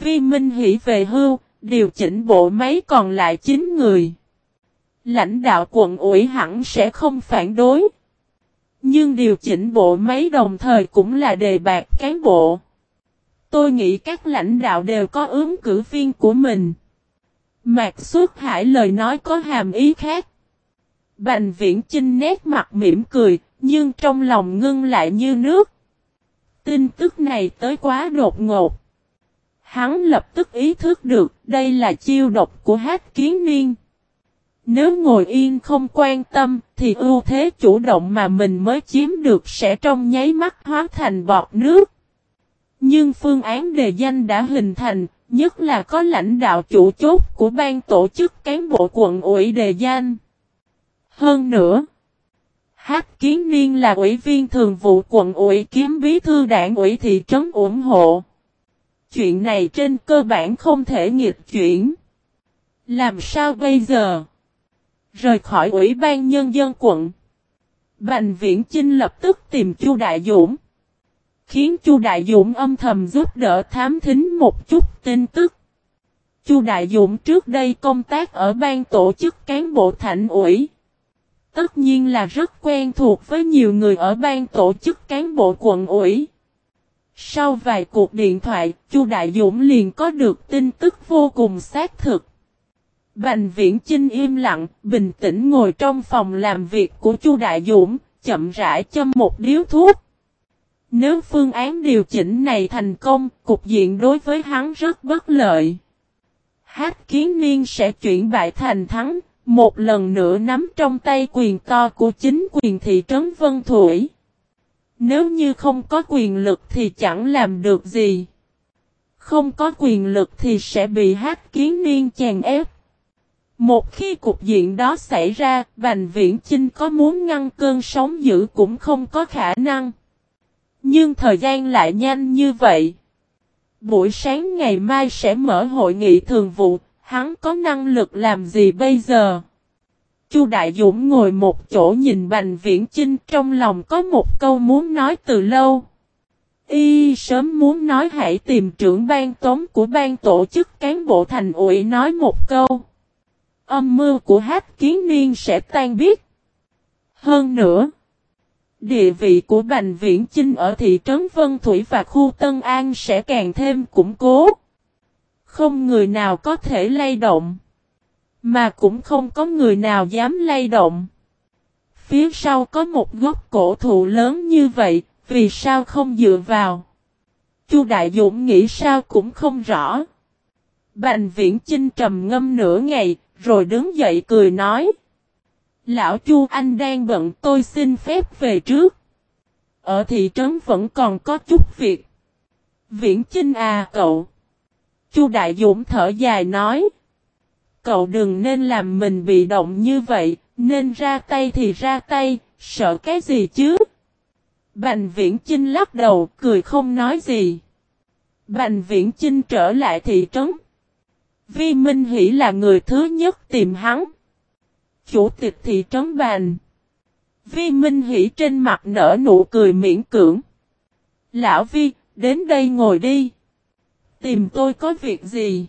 Vi Minh Hỷ về hưu, điều chỉnh bộ máy còn lại 9 người. Lãnh đạo quận ủy hẳn sẽ không phản đối. Nhưng điều chỉnh bộ máy đồng thời cũng là đề bạc cán bộ. Tôi nghĩ các lãnh đạo đều có ứng cử viên của mình. Mạc Xuất Hải lời nói có hàm ý khác. Bành viễn chinh nét mặt mỉm cười, nhưng trong lòng ngưng lại như nước. Tin tức này tới quá đột ngột. Hắn lập tức ý thức được đây là chiêu độc của hát kiến niên. Nếu ngồi yên không quan tâm thì ưu thế chủ động mà mình mới chiếm được sẽ trong nháy mắt hóa thành bọt nước. Nhưng phương án đề danh đã hình thành, nhất là có lãnh đạo chủ chốt của ban tổ chức cán bộ quận ủy đề danh. Hơn nữa, Hát Kiến Niên là ủy viên thường vụ quận ủy kiếm bí thư đảng ủy thị trấn ủng hộ. Chuyện này trên cơ bản không thể nghịch chuyển. Làm sao bây giờ? Rời khỏi ủy ban nhân dân quận. Bành Viễn Chinh lập tức tìm Chu Đại Dũng. Khiến Chu Đại Dũng âm thầm giúp đỡ thám thính một chút tin tức. Chu Đại Dũng trước đây công tác ở ban tổ chức cán bộ thành ủy. Tất nhiên là rất quen thuộc với nhiều người ở ban tổ chức cán bộ quận ủy. Sau vài cuộc điện thoại, Chu Đại Dũng liền có được tin tức vô cùng xác thực. Bành Viễn Chinh im lặng, bình tĩnh ngồi trong phòng làm việc của Chu Đại Dũng, chậm rãi châm một điếu thuốc. Nếu phương án điều chỉnh này thành công, cục diện đối với hắn rất bất lợi. Hát kiến niên sẽ chuyển bại thành thắng, một lần nữa nắm trong tay quyền to của chính quyền thị trấn Vân Thủy. Nếu như không có quyền lực thì chẳng làm được gì. Không có quyền lực thì sẽ bị hát kiến niên chèn ép. Một khi cục diện đó xảy ra, Bành Viễn Chinh có muốn ngăn cơn sóng dữ cũng không có khả năng. Nhưng thời gian lại nhanh như vậy. Buổi sáng ngày mai sẽ mở hội nghị thường vụ, hắn có năng lực làm gì bây giờ? Chu Đại Dũng ngồi một chỗ nhìn Bành Viễn Chinh trong lòng có một câu muốn nói từ lâu. Y sớm muốn nói hãy tìm trưởng ban tống của ban tổ chức cán bộ thành ủy nói một câu. Âm mưu của hát kiến niên sẽ tan biết. Hơn nữa, địa vị của Bành Viễn Chinh ở thị trấn Vân Thủy và khu Tân An sẽ càng thêm củng cố. Không người nào có thể lay động. Mà cũng không có người nào dám lay động. Phía sau có một gốc cổ thụ lớn như vậy, vì sao không dựa vào? Chu Đại Dũng nghĩ sao cũng không rõ. Bành viễn Trinh trầm ngâm nửa ngày, rồi đứng dậy cười nói. Lão Chu anh đang bận tôi xin phép về trước. Ở thị trấn vẫn còn có chút việc. Viễn Chinh à cậu. Chu Đại Dũng thở dài nói. Cậu đừng nên làm mình bị động như vậy, nên ra tay thì ra tay, sợ cái gì chứ? Bành viễn Chinh lắc đầu, cười không nói gì. Bành viễn Chinh trở lại thị trấn. Vi Minh Hỷ là người thứ nhất tìm hắn. Chủ tịch thị trấn Bành. Vi Minh Hỷ trên mặt nở nụ cười miễn cưỡng. Lão Vi, đến đây ngồi đi. Tìm tôi có việc gì?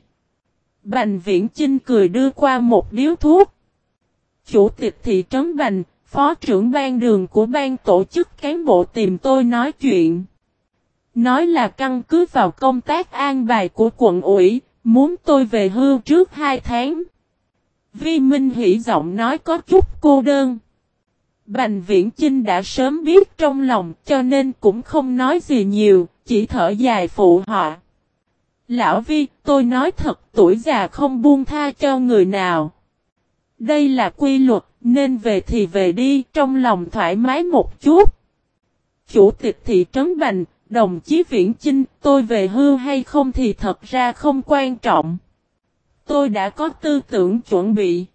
Bành viễn Chinh cười đưa qua một điếu thuốc. Chủ tịch thị trấn Bành, phó trưởng ban đường của ban tổ chức cán bộ tìm tôi nói chuyện. Nói là căn cứ vào công tác an bài của quận ủy, muốn tôi về hưu trước 2 tháng. Vi Minh Hỷ giọng nói có chút cô đơn. Bành Viễn Chinh đã sớm biết trong lòng cho nên cũng không nói gì nhiều, chỉ thở dài phụ họ. Lão Vi, tôi nói thật tuổi già không buông tha cho người nào. Đây là quy luật, nên về thì về đi, trong lòng thoải mái một chút. Chủ tịch thị trấn Bành, đồng chí Viễn Chinh, tôi về hưu hay không thì thật ra không quan trọng. Tôi đã có tư tưởng chuẩn bị.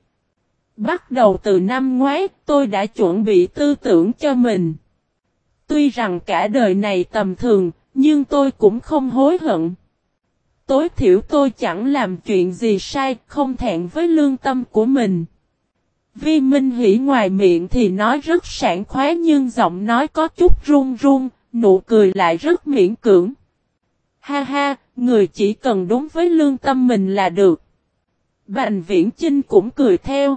Bắt đầu từ năm ngoái, tôi đã chuẩn bị tư tưởng cho mình. Tuy rằng cả đời này tầm thường, nhưng tôi cũng không hối hận. Tối thiểu tôi chẳng làm chuyện gì sai, không thẹn với lương tâm của mình. Vi Minh Hỷ ngoài miệng thì nói rất sảng khoái nhưng giọng nói có chút run run, nụ cười lại rất miễn cưỡng. Ha ha, người chỉ cần đúng với lương tâm mình là được. Bành Viễn Chinh cũng cười theo.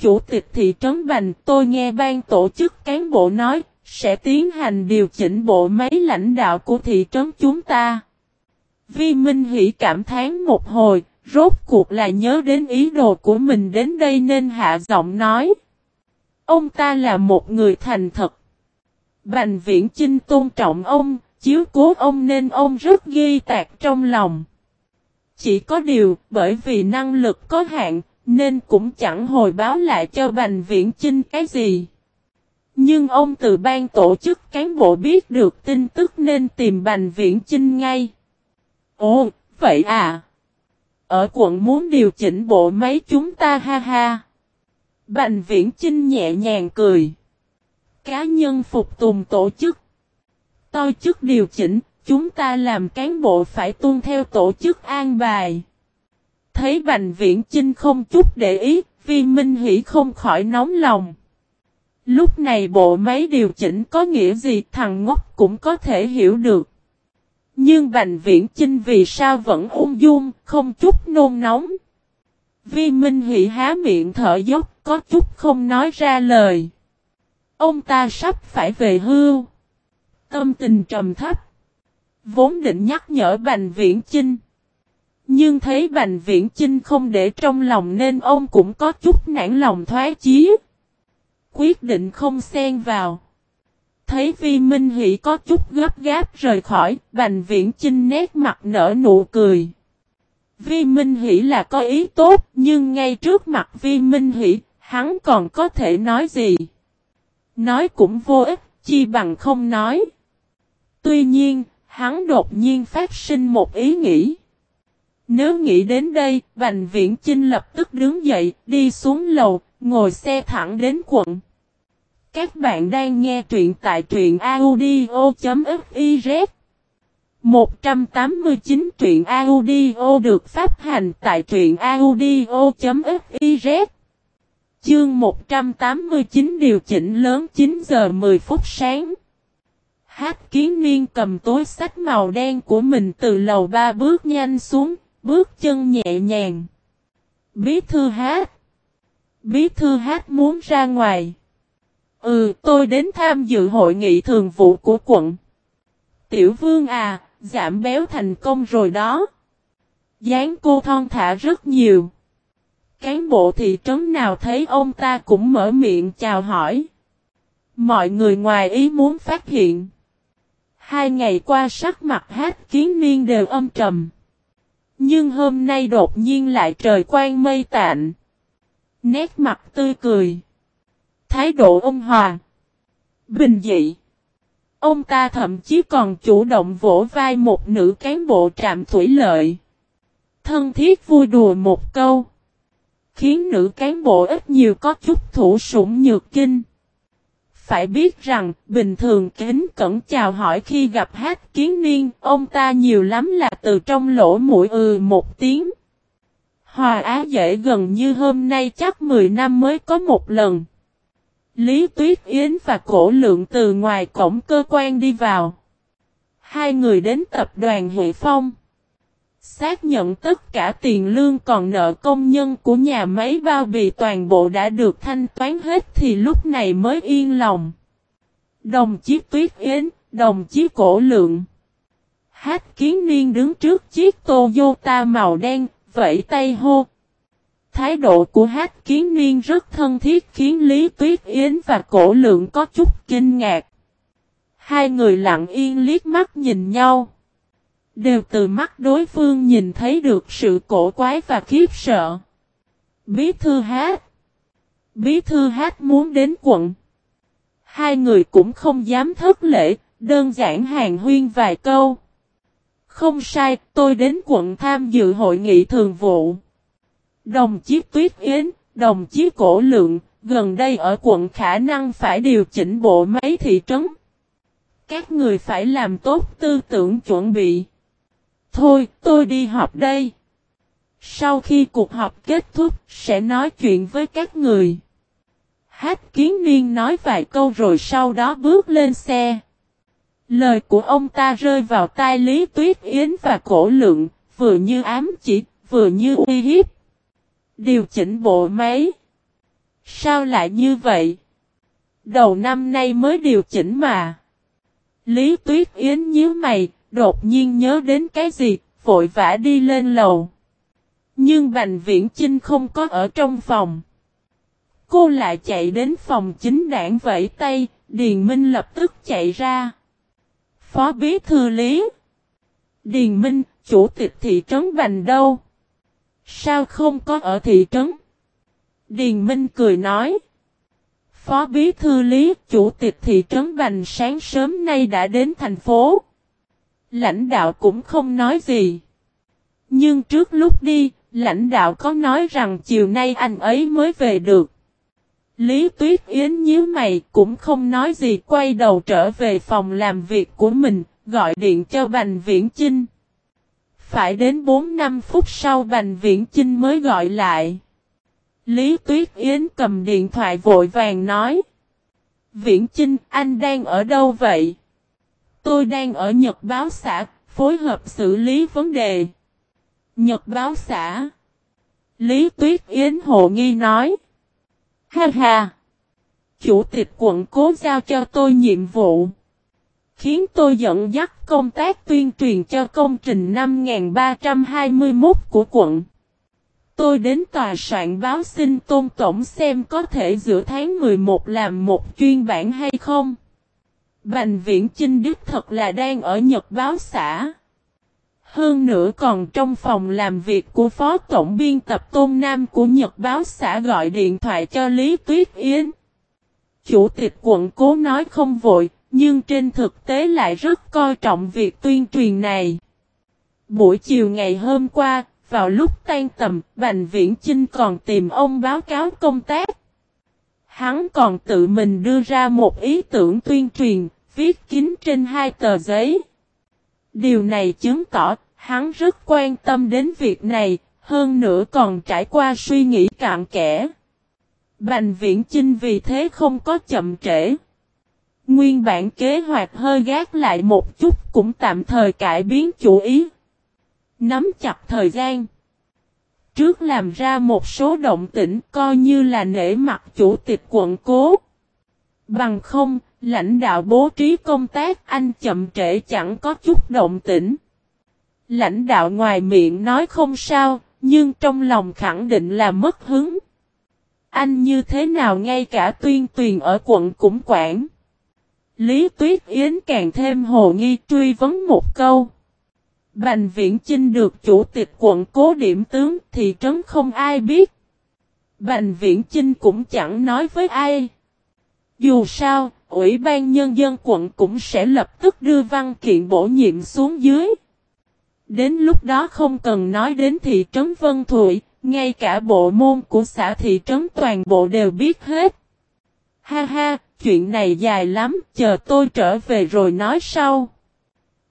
Chủ tịch thị trấn Bành tôi nghe ban tổ chức cán bộ nói, sẽ tiến hành điều chỉnh bộ máy lãnh đạo của thị trấn chúng ta. Vi Minh Hỷ cảm thán một hồi, rốt cuộc là nhớ đến ý đồ của mình đến đây nên hạ giọng nói. Ông ta là một người thành thật. Bành Viễn trinh tôn trọng ông, chiếu cố ông nên ông rất ghi tạc trong lòng. Chỉ có điều, bởi vì năng lực có hạn, nên cũng chẳng hồi báo lại cho Bành Viễn Chinh cái gì. Nhưng ông từ ban tổ chức cán bộ biết được tin tức nên tìm Bành Viễn Chinh ngay. Ồ, vậy à? Ở quận muốn điều chỉnh bộ máy chúng ta ha ha. Bành Viễn Chinh nhẹ nhàng cười. Cá nhân phục tùng tổ chức. Tôi chức điều chỉnh, chúng ta làm cán bộ phải tuân theo tổ chức an bài. Thấy Bành Viễn Chinh không chút để ý, Vi Minh Hỷ không khỏi nóng lòng. Lúc này bộ máy điều chỉnh có nghĩa gì thằng ngốc cũng có thể hiểu được. Nhưng Bành Viễn Chinh vì sao vẫn ung dung, không chút nôn nóng. Vi Minh Hỷ há miệng thở dốc, có chút không nói ra lời. Ông ta sắp phải về hưu. Tâm tình trầm thấp. Vốn định nhắc nhở Bành Viễn Chinh. Nhưng thấy Bành Viễn Chinh không để trong lòng nên ông cũng có chút nản lòng thoái chí. Quyết định không xen vào. Thấy Vi Minh Hỷ có chút gấp gáp rời khỏi, Bành Viễn Chinh nét mặt nở nụ cười. Vi Minh Hỷ là có ý tốt, nhưng ngay trước mặt Vi Minh Hỷ, hắn còn có thể nói gì? Nói cũng vô ích, chi bằng không nói. Tuy nhiên, hắn đột nhiên phát sinh một ý nghĩ. Nếu nghĩ đến đây, Bành Viễn Chinh lập tức đứng dậy, đi xuống lầu, ngồi xe thẳng đến quận. Các bạn đang nghe truyện tại truyện audio.fiz 189 truyện audio được phát hành tại truyện audio.fiz Chương 189 điều chỉnh lớn 9 giờ 10 phút sáng Hát kiến niên cầm tối sách màu đen của mình từ lầu ba bước nhanh xuống, bước chân nhẹ nhàng. Bí thư hát. Bí thư hát muốn ra ngoài. Ừ, tôi đến tham dự hội nghị thường vụ của quận. Tiểu vương à, giảm béo thành công rồi đó. Dáng cô thon thả rất nhiều. Cán bộ thị trấn nào thấy ông ta cũng mở miệng chào hỏi. Mọi người ngoài ý muốn phát hiện. Hai ngày qua sắc mặt hát kiến niên đều âm trầm. Nhưng hôm nay đột nhiên lại trời quang mây tạnh. Nét mặt tươi cười. Thái độ ôn hòa. Bình dị. Ông ta thậm chí còn chủ động vỗ vai một nữ cán bộ trạm thủy lợi. Thân thiết vui đùa một câu. Khiến nữ cán bộ ít nhiều có chút thủ sủng nhược kinh. Phải biết rằng, bình thường kính cẩn chào hỏi khi gặp hát kiến niên, ông ta nhiều lắm là từ trong lỗ mũi ừ một tiếng. Hòa á dễ gần như hôm nay chắc 10 năm mới có một lần. Lý Tuyết Yến và Cổ Lượng từ ngoài cổng cơ quan đi vào. Hai người đến tập đoàn Hệ Phong. Xác nhận tất cả tiền lương còn nợ công nhân của nhà máy bao bì toàn bộ đã được thanh toán hết thì lúc này mới yên lòng. Đồng chí Tuyết Yến, đồng chí Cổ Lượng. Hát kiến niên đứng trước chiếc Toyota màu đen, vẫy tay hô. Thái độ của hát kiến niên rất thân thiết khiến Lý Tuyết Yến và Cổ Lượng có chút kinh ngạc. Hai người lặng yên liếc mắt nhìn nhau. Đều từ mắt đối phương nhìn thấy được sự cổ quái và khiếp sợ. Bí thư hát. Bí thư hát muốn đến quận. Hai người cũng không dám thất lễ, đơn giản hàng huyên vài câu. Không sai, tôi đến quận tham dự hội nghị thường vụ. Đồng chí Tuyết Yến, đồng chí Cổ Lượng, gần đây ở quận khả năng phải điều chỉnh bộ máy thị trấn. Các người phải làm tốt tư tưởng chuẩn bị. Thôi, tôi đi họp đây. Sau khi cuộc họp kết thúc, sẽ nói chuyện với các người. Hát kiến niên nói vài câu rồi sau đó bước lên xe. Lời của ông ta rơi vào tai Lý Tuyết Yến và cổ lượng, vừa như ám chỉ, vừa như uy hiếp. Điều chỉnh bộ máy. Sao lại như vậy? Đầu năm nay mới điều chỉnh mà. Lý Tuyết Yến nhíu mày, đột nhiên nhớ đến cái gì, vội vã đi lên lầu. Nhưng Bành Viễn Chinh không có ở trong phòng. Cô lại chạy đến phòng chính đảng vẫy tay, Điền Minh lập tức chạy ra. Phó bí thư lý. Điền Minh, chủ tịch thị trấn Bành đâu? Sao không có ở thị trấn? Điền Minh cười nói. Phó bí thư lý, chủ tịch thị trấn Bành sáng sớm nay đã đến thành phố. Lãnh đạo cũng không nói gì. Nhưng trước lúc đi, lãnh đạo có nói rằng chiều nay anh ấy mới về được. Lý Tuyết Yến nhíu mày cũng không nói gì quay đầu trở về phòng làm việc của mình, gọi điện cho Bành Viễn Chinh. Phải đến 4-5 phút sau Bành Viễn Chinh mới gọi lại. Lý Tuyết Yến cầm điện thoại vội vàng nói. Viễn Chinh, anh đang ở đâu vậy? Tôi đang ở Nhật Báo xã, phối hợp xử lý vấn đề. Nhật Báo xã. Lý Tuyết Yến hộ nghi nói. Ha ha! Chủ tịch quận cố giao cho tôi nhiệm vụ. Khiến tôi dẫn dắt công tác tuyên truyền cho công trình 5321 của quận. Tôi đến tòa soạn báo xin Tôn Tổng xem có thể giữa tháng 11 làm một chuyên bản hay không. Bành viễn Chinh Đức thật là đang ở Nhật báo xã. Hơn nữa còn trong phòng làm việc của Phó Tổng biên tập Tôn Nam của Nhật báo xã gọi điện thoại cho Lý Tuyết Yến. Chủ tịch quận cố nói không vội, nhưng trên thực tế lại rất coi trọng việc tuyên truyền này. Buổi chiều ngày hôm qua, vào lúc tan tầm, Bành Viễn Chinh còn tìm ông báo cáo công tác. Hắn còn tự mình đưa ra một ý tưởng tuyên truyền, viết kín trên hai tờ giấy. Điều này chứng tỏ hắn rất quan tâm đến việc này, hơn nữa còn trải qua suy nghĩ cạn kẽ. Bành viễn chinh vì thế không có chậm trễ. Nguyên bản kế hoạch hơi gác lại một chút cũng tạm thời cải biến chủ ý. Nắm chặt thời gian. Trước làm ra một số động tĩnh coi như là nể mặt chủ tịch quận cố. Bằng không, lãnh đạo bố trí công tác anh chậm trễ chẳng có chút động tĩnh. Lãnh đạo ngoài miệng nói không sao, nhưng trong lòng khẳng định là mất hứng. Anh như thế nào ngay cả tuyên truyền ở quận cũng quản. Lý Tuyết Yến càng thêm hồ nghi truy vấn một câu. Bành viễn Chinh được chủ tịch quận cố điểm tướng thì trấn không ai biết. Bành viễn Chinh cũng chẳng nói với ai. Dù sao, Ủy ban Nhân dân quận cũng sẽ lập tức đưa văn kiện bổ nhiệm xuống dưới. Đến lúc đó không cần nói đến thị trấn Vân Thụy, ngay cả bộ môn của xã thị trấn toàn bộ đều biết hết. Ha ha, chuyện này dài lắm, chờ tôi trở về rồi nói sau.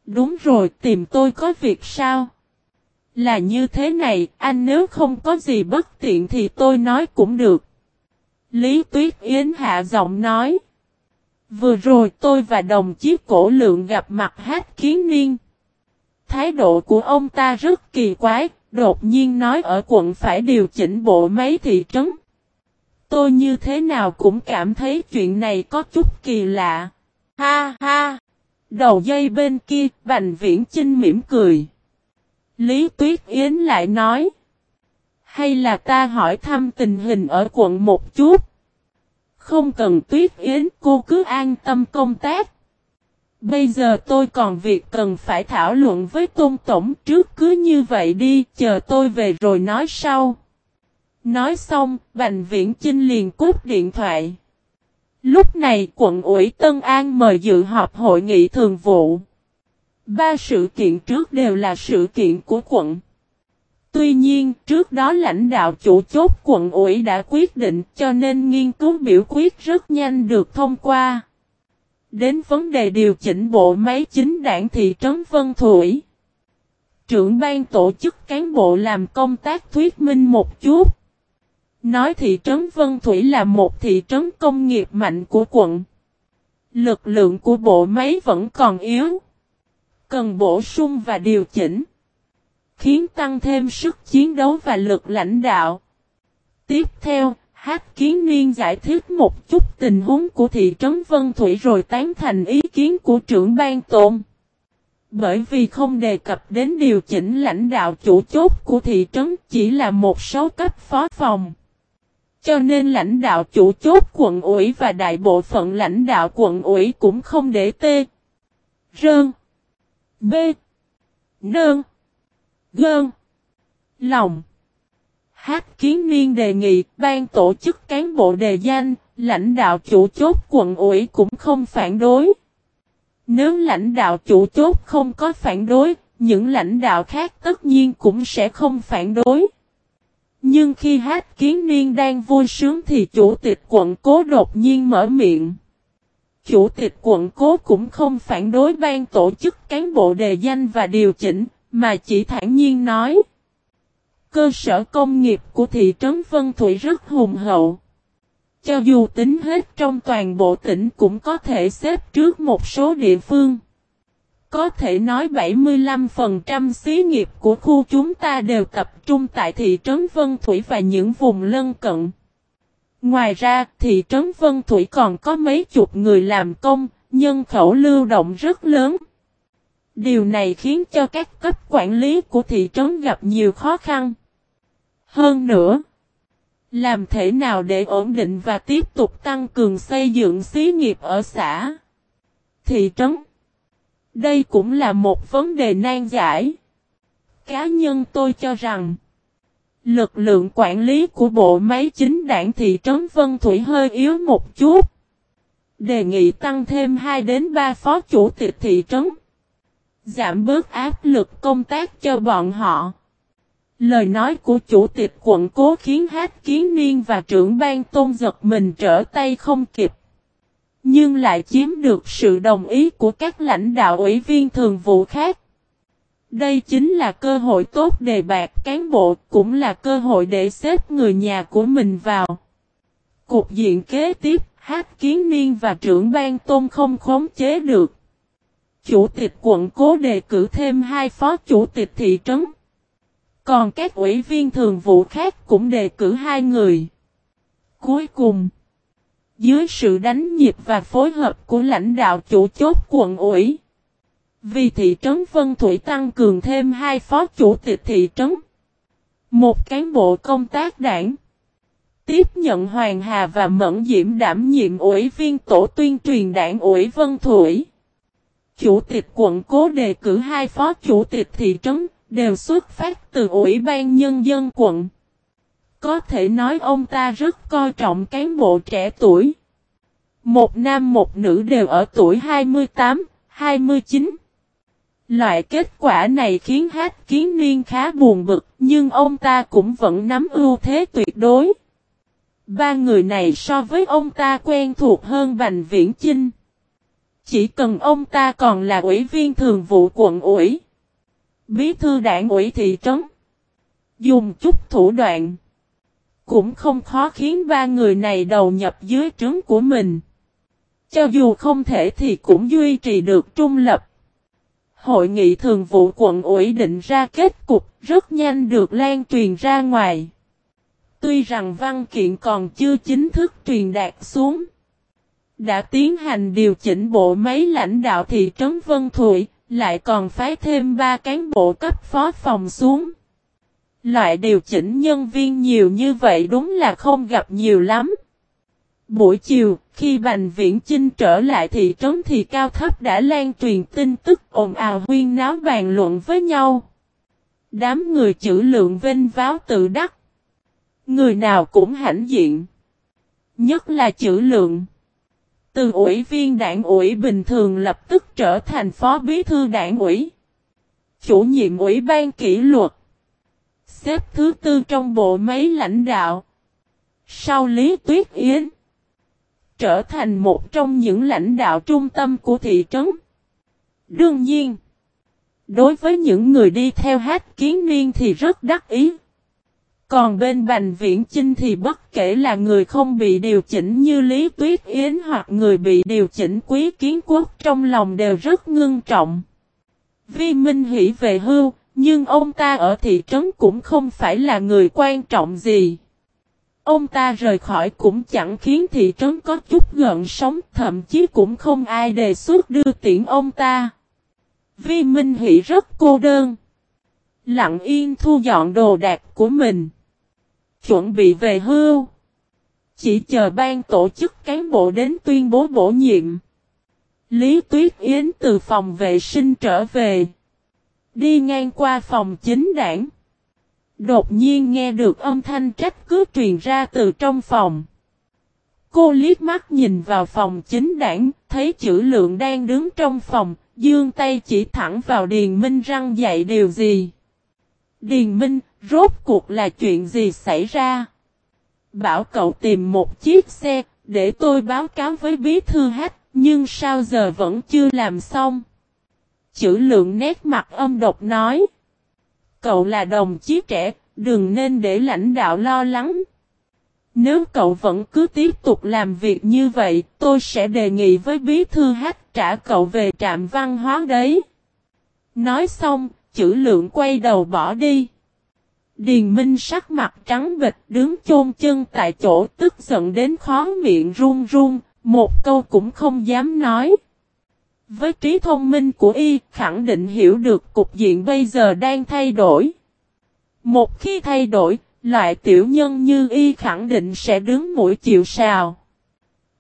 Đúng rồi, tìm tôi có việc sao? Là như thế này, anh nếu không có gì bất tiện thì tôi nói cũng được. Lý Tuyết Yến hạ giọng nói. Vừa rồi tôi và đồng chí cổ lượng gặp mặt hát kiến niên. Thái độ của ông ta rất kỳ quái, đột nhiên nói ở quận phải điều chỉnh bộ máy thị trấn. Tôi như thế nào cũng cảm thấy chuyện này có chút kỳ lạ. Ha ha! Đầu dây bên kia, Bành Viễn Chinh mỉm cười. Lý Tuyết Yến lại nói. Hay là ta hỏi thăm tình hình ở quận một chút? Không cần Tuyết Yến, cô cứ an tâm công tác. Bây giờ tôi còn việc cần phải thảo luận với Tôn Tổng trước cứ như vậy đi, chờ tôi về rồi nói sau. Nói xong, Bành Viễn Chinh liền cút điện thoại. Lúc này quận ủy Tân An mời dự họp hội nghị thường vụ. Ba sự kiện trước đều là sự kiện của quận. Tuy nhiên, trước đó lãnh đạo chủ chốt quận ủy đã quyết định cho nên nghiên cứu biểu quyết rất nhanh được thông qua. Đến vấn đề điều chỉnh bộ máy chính đảng thị trấn Vân Thủy. Trưởng ban tổ chức cán bộ làm công tác thuyết minh một chút. Nói thị trấn Vân Thủy là một thị trấn công nghiệp mạnh của quận. Lực lượng của bộ máy vẫn còn yếu. Cần bổ sung và điều chỉnh. Khiến tăng thêm sức chiến đấu và lực lãnh đạo. Tiếp theo, Hát Kiến Niên giải thích một chút tình huống của thị trấn Vân Thủy rồi tán thành ý kiến của trưởng ban tôn. Bởi vì không đề cập đến điều chỉnh lãnh đạo chủ chốt của thị trấn chỉ là một số cấp phó phòng. Cho nên lãnh đạo chủ chốt quận ủy và đại bộ phận lãnh đạo quận ủy cũng không để tê. Rơn. B. Nơn. Gơn. Lòng. Hát kiến niên đề nghị ban tổ chức cán bộ đề danh, lãnh đạo chủ chốt quận ủy cũng không phản đối. Nếu lãnh đạo chủ chốt không có phản đối, những lãnh đạo khác tất nhiên cũng sẽ không phản đối. Nhưng khi hát kiến niên đang vui sướng thì chủ tịch quận cố đột nhiên mở miệng. Chủ tịch quận cố cũng không phản đối ban tổ chức cán bộ đề danh và điều chỉnh, mà chỉ thản nhiên nói. Cơ sở công nghiệp của thị trấn Vân Thủy rất hùng hậu. Cho dù tính hết trong toàn bộ tỉnh cũng có thể xếp trước một số địa phương. Có thể nói 75% xí nghiệp của khu chúng ta đều tập trung tại thị trấn Vân Thủy và những vùng lân cận. Ngoài ra, thị trấn Vân Thủy còn có mấy chục người làm công, nhân khẩu lưu động rất lớn. Điều này khiến cho các cấp quản lý của thị trấn gặp nhiều khó khăn. Hơn nữa, làm thế nào để ổn định và tiếp tục tăng cường xây dựng xí nghiệp ở xã, thị trấn? Đây cũng là một vấn đề nan giải. Cá nhân tôi cho rằng, lực lượng quản lý của bộ máy chính đảng thị trấn Vân Thủy hơi yếu một chút. Đề nghị tăng thêm 2 đến 3 phó chủ tịch thị trấn. Giảm bớt áp lực công tác cho bọn họ. Lời nói của chủ tịch quận cố khiến hát kiến niên và trưởng ban tôn giật mình trở tay không kịp. Nhưng lại chiếm được sự đồng ý của các lãnh đạo ủy viên thường vụ khác. Đây chính là cơ hội tốt đề bạc cán bộ, cũng là cơ hội để xếp người nhà của mình vào. Cục diện kế tiếp, hát kiến niên và trưởng ban tôn không khống chế được. Chủ tịch quận cố đề cử thêm hai phó chủ tịch thị trấn. Còn các ủy viên thường vụ khác cũng đề cử hai người. Cuối cùng, dưới sự đánh nhịp và phối hợp của lãnh đạo chủ chốt quận ủy, vì thị trấn Vân Thủy tăng cường thêm hai phó chủ tịch thị trấn, một cán bộ công tác đảng, tiếp nhận Hoàng Hà và Mẫn Diễm đảm nhiệm ủy viên tổ tuyên truyền đảng ủy Vân Thủy. Chủ tịch quận cố đề cử hai phó chủ tịch thị trấn, đều xuất phát từ Ủy ban Nhân dân quận. Có thể nói ông ta rất coi trọng cán bộ trẻ tuổi. Một nam một nữ đều ở tuổi 28, 29. Loại kết quả này khiến Hát Kiến Niên khá buồn bực, nhưng ông ta cũng vẫn nắm ưu thế tuyệt đối. Ba người này so với ông ta quen thuộc hơn Bành Viễn Chinh. Chỉ cần ông ta còn là ủy viên thường vụ quận ủy bí thư đảng ủy thị trấn. Dùng chút thủ đoạn. Cũng không khó khiến ba người này đầu nhập dưới trướng của mình. Cho dù không thể thì cũng duy trì được trung lập. Hội nghị thường vụ quận ủy định ra kết cục rất nhanh được lan truyền ra ngoài. Tuy rằng văn kiện còn chưa chính thức truyền đạt xuống. Đã tiến hành điều chỉnh bộ máy lãnh đạo thị trấn Vân Thụy, lại còn phái thêm ba cán bộ cấp phó phòng xuống. Loại điều chỉnh nhân viên nhiều như vậy đúng là không gặp nhiều lắm. Buổi chiều, khi Bành Viễn Chinh trở lại thị trấn thì cao thấp đã lan truyền tin tức ồn ào huyên náo bàn luận với nhau. Đám người chữ lượng vinh váo tự đắc. Người nào cũng hãnh diện. Nhất là chữ lượng. Từ ủy viên đảng ủy bình thường lập tức trở thành phó bí thư đảng ủy. Chủ nhiệm ủy ban kỷ luật. Xếp thứ tư trong bộ máy lãnh đạo. Sau Lý Tuyết Yến. Trở thành một trong những lãnh đạo trung tâm của thị trấn. Đương nhiên. Đối với những người đi theo hát kiến niên thì rất đắc ý. Còn bên Bành Viễn Chinh thì bất kể là người không bị điều chỉnh như Lý Tuyết Yến hoặc người bị điều chỉnh quý kiến quốc trong lòng đều rất ngưng trọng. Vi Minh Hỷ về hưu, nhưng ông ta ở thị trấn cũng không phải là người quan trọng gì. Ông ta rời khỏi cũng chẳng khiến thị trấn có chút gợn sóng, thậm chí cũng không ai đề xuất đưa tiễn ông ta. Vi Minh Hỷ rất cô đơn. Lặng yên thu dọn đồ đạc của mình. Chuẩn bị về hưu. Chỉ chờ ban tổ chức cán bộ đến tuyên bố bổ nhiệm. Lý Tuyết Yến từ phòng vệ sinh trở về. Đi ngang qua phòng chính đảng. Đột nhiên nghe được âm thanh trách cứ truyền ra từ trong phòng. Cô liếc mắt nhìn vào phòng chính đảng, thấy chữ lượng đang đứng trong phòng, dương tay chỉ thẳng vào Điền Minh răng dạy điều gì. Điền Minh, rốt cuộc là chuyện gì xảy ra? Bảo cậu tìm một chiếc xe, để tôi báo cáo với bí thư hát, nhưng sao giờ vẫn chưa làm xong? Chữ lượng nét mặt âm độc nói. Cậu là đồng chí trẻ, đừng nên để lãnh đạo lo lắng. Nếu cậu vẫn cứ tiếp tục làm việc như vậy, tôi sẽ đề nghị với bí thư hát trả cậu về trạm văn hóa đấy. Nói xong, chữ lượng quay đầu bỏ đi. Điền Minh sắc mặt trắng bịch đứng chôn chân tại chỗ tức giận đến khó miệng run run, một câu cũng không dám nói. Với trí thông minh của y, khẳng định hiểu được cục diện bây giờ đang thay đổi. Một khi thay đổi, loại tiểu nhân như y khẳng định sẽ đứng mũi chịu sào.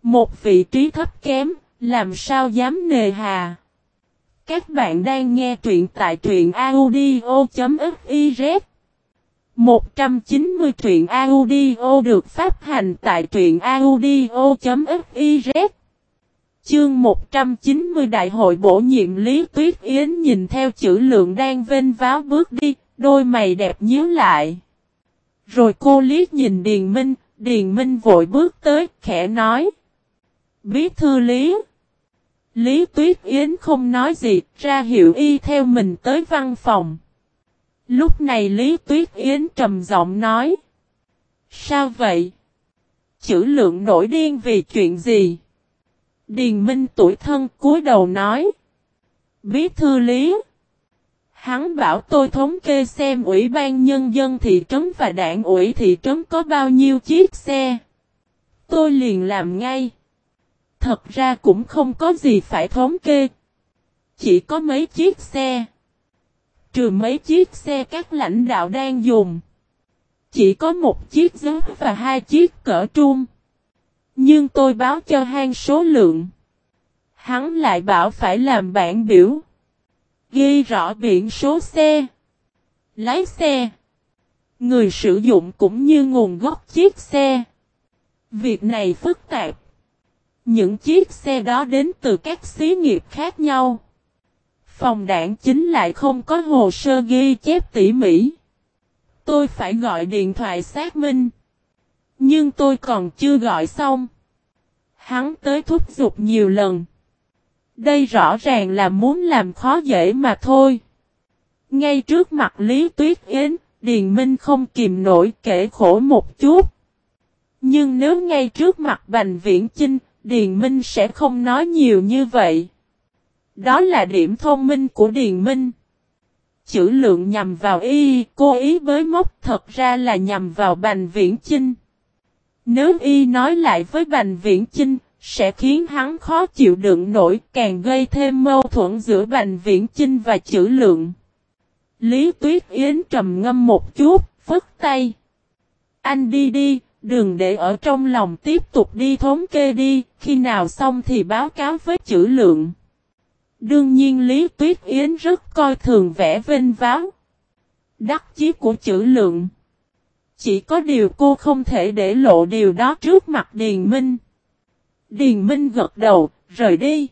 Một vị trí thấp kém, làm sao dám nề hà. Các bạn đang nghe truyện tại truyện audio.fiz 190 truyện audio được phát hành tại truyện audio.fiz Chương 190 Đại hội bổ nhiệm Lý Tuyết Yến nhìn theo chữ lượng đang vênh váo bước đi, đôi mày đẹp nhíu lại. Rồi cô liếc nhìn Điền Minh, Điền Minh vội bước tới, khẽ nói. Bí thư Lý. Lý Tuyết Yến không nói gì, ra hiệu y theo mình tới văn phòng. Lúc này Lý Tuyết Yến trầm giọng nói. Sao vậy? Chữ lượng nổi điên vì chuyện gì? Điền Minh tuổi thân cúi đầu nói. Bí thư Lý. Hắn bảo tôi thống kê xem ủy ban nhân dân thị trấn và đảng ủy thị trấn có bao nhiêu chiếc xe. Tôi liền làm ngay. Thật ra cũng không có gì phải thống kê. Chỉ có mấy chiếc xe. Trừ mấy chiếc xe các lãnh đạo đang dùng. Chỉ có một chiếc gió và hai chiếc cỡ trung. Nhưng tôi báo cho hang số lượng. Hắn lại bảo phải làm bản biểu. Ghi rõ biển số xe. Lái xe. Người sử dụng cũng như nguồn gốc chiếc xe. Việc này phức tạp. Những chiếc xe đó đến từ các xí nghiệp khác nhau. Phòng đảng chính lại không có hồ sơ ghi chép tỉ mỉ. Tôi phải gọi điện thoại xác minh. Nhưng tôi còn chưa gọi xong. Hắn tới thúc giục nhiều lần. Đây rõ ràng là muốn làm khó dễ mà thôi. Ngay trước mặt Lý Tuyết Yến, Điền Minh không kìm nổi kể khổ một chút. Nhưng nếu ngay trước mặt Bành Viễn Chinh, Điền Minh sẽ không nói nhiều như vậy. Đó là điểm thông minh của Điền Minh. Chữ lượng nhằm vào y, cô ý với mốc thật ra là nhằm vào Bành Viễn Chinh. Nếu y nói lại với Bành Viễn Chinh, sẽ khiến hắn khó chịu đựng nổi, càng gây thêm mâu thuẫn giữa Bành Viễn Chinh và chữ lượng. Lý Tuyết Yến trầm ngâm một chút, phất tay. Anh đi đi, đừng để ở trong lòng tiếp tục đi thống kê đi, khi nào xong thì báo cáo với chữ lượng. Đương nhiên Lý Tuyết Yến rất coi thường vẻ vinh váo. Đắc chí của chữ lượng. Chỉ có điều cô không thể để lộ điều đó trước mặt Điền Minh. Điền Minh gật đầu, rời đi.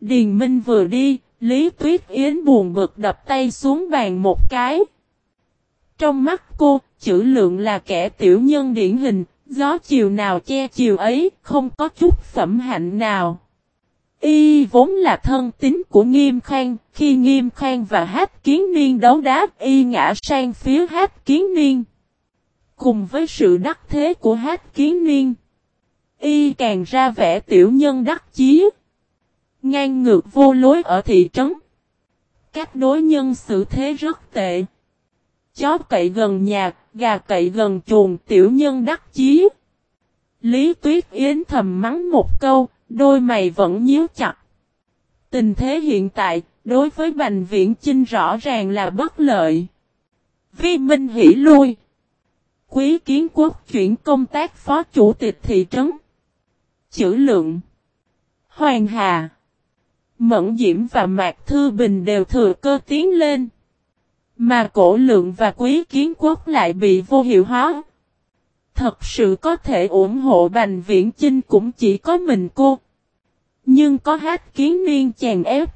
Điền Minh vừa đi, Lý Tuyết Yến buồn bực đập tay xuống bàn một cái. Trong mắt cô, chữ lượng là kẻ tiểu nhân điển hình, gió chiều nào che chiều ấy, không có chút phẩm hạnh nào. Y vốn là thân tín của Nghiêm Khang, khi Nghiêm Khang và Hát Kiến Niên đấu đá, Y ngã sang phía Hát Kiến Niên. Cùng với sự đắc thế của hát kiến niên. Y càng ra vẻ tiểu nhân đắc chí. Ngang ngược vô lối ở thị trấn. Các đối nhân xử thế rất tệ. Chó cậy gần nhà, gà cậy gần chuồng tiểu nhân đắc chí. Lý Tuyết Yến thầm mắng một câu, đôi mày vẫn nhíu chặt. Tình thế hiện tại, đối với Bành Viễn Chinh rõ ràng là bất lợi. Vi Minh hỉ lui. Quý kiến quốc chuyển công tác phó chủ tịch thị trấn. Chữ lượng. Hoàng Hà. Mẫn Diễm và Mạc Thư Bình đều thừa cơ tiến lên. Mà cổ lượng và quý kiến quốc lại bị vô hiệu hóa. Thật sự có thể ủng hộ Bành Viễn Chinh cũng chỉ có mình cô. Nhưng có hát kiến niên chèn ép.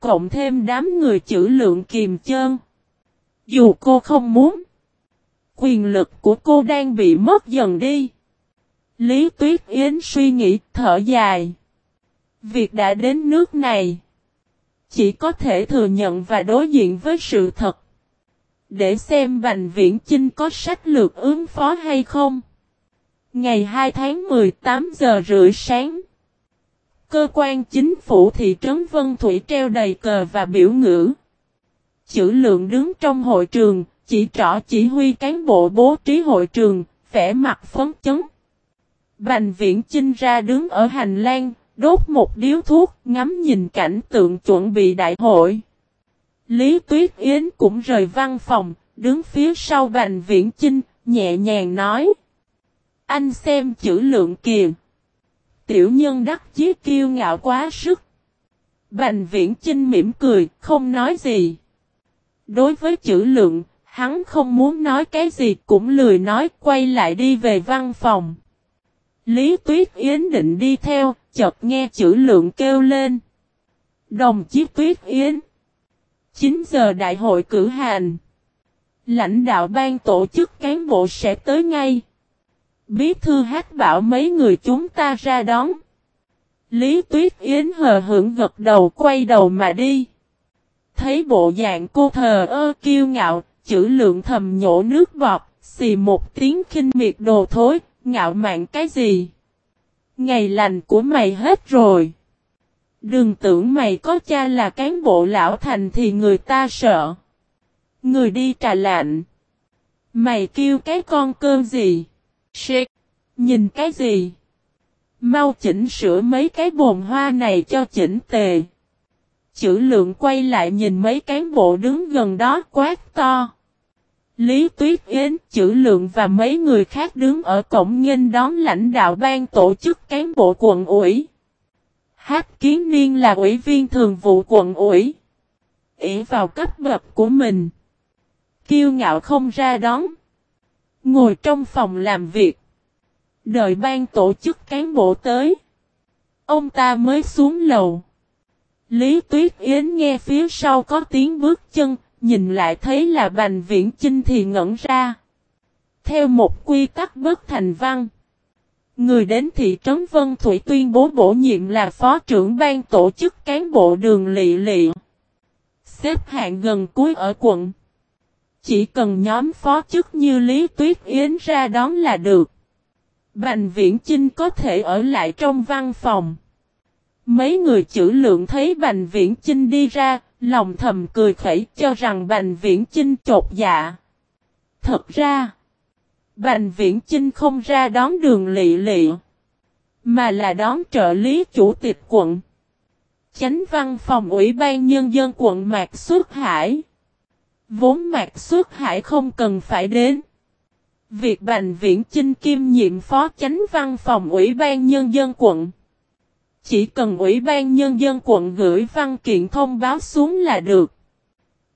Cộng thêm đám người chữ lượng kiềm chơn, Dù cô không muốn. Quyền lực của cô đang bị mất dần đi. Lý Tuyết Yến suy nghĩ thở dài. Việc đã đến nước này. Chỉ có thể thừa nhận và đối diện với sự thật. Để xem Bành Viễn Chinh có sách lược ứng phó hay không. Ngày 2 tháng 18 giờ rưỡi sáng. Cơ quan chính phủ thị trấn Vân Thủy treo đầy cờ và biểu ngữ. Chữ lượng đứng trong hội trường, chỉ trỏ chỉ huy cán bộ bố trí hội trường, vẻ mặt phấn chấn. Bành viễn chinh ra đứng ở hành lang, đốt một điếu thuốc, ngắm nhìn cảnh tượng chuẩn bị đại hội. Lý Tuyết Yến cũng rời văn phòng, đứng phía sau Bành Viễn Chinh, nhẹ nhàng nói. Anh xem chữ lượng kìa. Tiểu nhân đắc chí kiêu ngạo quá sức. Bành Viễn Chinh mỉm cười, không nói gì. Đối với chữ lượng, hắn không muốn nói cái gì cũng lười nói quay lại đi về văn phòng. Lý Tuyết Yến định đi theo, chợt nghe chữ lượng kêu lên. Đồng chí Tuyết Yến. 9 giờ đại hội cử hành. Lãnh đạo ban tổ chức cán bộ sẽ tới ngay. Bí thư hát bảo mấy người chúng ta ra đón. Lý Tuyết Yến hờ hững gật đầu quay đầu mà đi. Thấy bộ dạng cô thờ ơ kiêu ngạo, chữ lượng thầm nhổ nước bọt, xì một tiếng khinh miệt đồ thối, ngạo mạn cái gì? Ngày lành của mày hết rồi. Đừng tưởng mày có cha là cán bộ lão thành thì người ta sợ. Người đi trà lạnh. Mày kêu cái con cơm gì? Shit! Nhìn cái gì? Mau chỉnh sửa mấy cái bồn hoa này cho chỉnh tề. Chữ lượng quay lại nhìn mấy cán bộ đứng gần đó quát to. Lý Tuyết Yến, chữ lượng và mấy người khác đứng ở cổng nghênh đón lãnh đạo ban tổ chức cán bộ quận ủy. Hát Kiến Niên là ủy viên thường vụ quận ủy. ỷ vào cấp bậc của mình. Kiêu ngạo không ra đón. Ngồi trong phòng làm việc. Đợi ban tổ chức cán bộ tới. Ông ta mới xuống lầu. Lý Tuyết Yến nghe phía sau có tiếng bước chân, nhìn lại thấy là Bành Viễn Chinh thì ngẩn ra. Theo một quy tắc bất thành văn. Người đến thị trấn Vân Thủy tuyên bố bổ nhiệm là phó trưởng ban tổ chức cán bộ đường lị lị. Xếp hạng gần cuối ở quận. Chỉ cần nhóm phó chức như Lý Tuyết Yến ra đón là được. Bành Viễn Chinh có thể ở lại trong văn phòng. Mấy người chữ lượng thấy Bành Viễn Chinh đi ra, lòng thầm cười khẩy cho rằng Bành Viễn Chinh chột dạ. Thật ra, Bành Viễn Chinh không ra đón đường lị lị, mà là đón trợ lý chủ tịch quận. Chánh văn phòng Ủy ban Nhân dân quận Mạc Xuất Hải. Vốn Mạc Xuất Hải không cần phải đến. Việc Bành Viễn Chinh kiêm nhiệm phó chánh văn phòng Ủy ban Nhân dân quận. Chỉ cần Ủy ban Nhân dân quận gửi văn kiện thông báo xuống là được.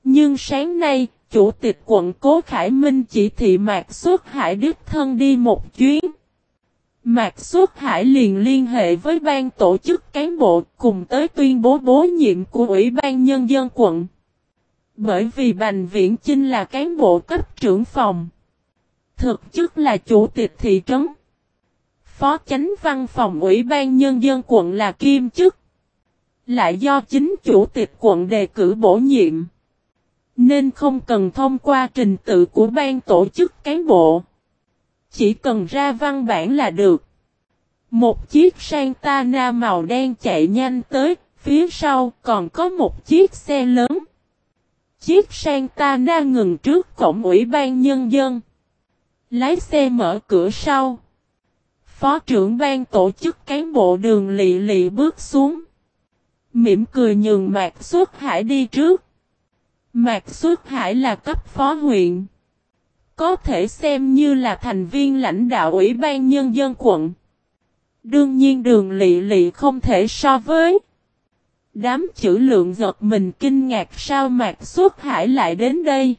Nhưng sáng nay, Chủ tịch quận Cố Khải Minh chỉ thị Mạc Xuất Hải đích thân đi một chuyến. Mạc Xuất Hải liền liên hệ với ban tổ chức cán bộ cùng tới tuyên bố bố nhiệm của Ủy ban Nhân dân quận. Bởi vì Bành Viễn Chinh là cán bộ cấp trưởng phòng. Thực chức là chủ tịch thị trấn. Phó chánh văn phòng Ủy ban Nhân dân quận là kiêm chức. Lại do chính chủ tịch quận đề cử bổ nhiệm. Nên không cần thông qua trình tự của ban tổ chức cán bộ. chỉ cần ra văn bản là được. Một chiếc Santana màu đen chạy nhanh tới, phía sau còn có một chiếc xe lớn. Chiếc Santana ngừng trước cổng ủy ban nhân dân. Lái xe mở cửa sau. Phó trưởng ban tổ chức cán bộ đường lị lị bước xuống. Mỉm cười nhường Mạc Xuất Hải đi trước. Mạc Xuất Hải là cấp phó huyện. Có thể xem như là thành viên lãnh đạo Ủy ban Nhân dân quận. Đương nhiên đường lị lị không thể so với. Đám chữ lượng giật mình kinh ngạc sao Mạc Xuất Hải lại đến đây.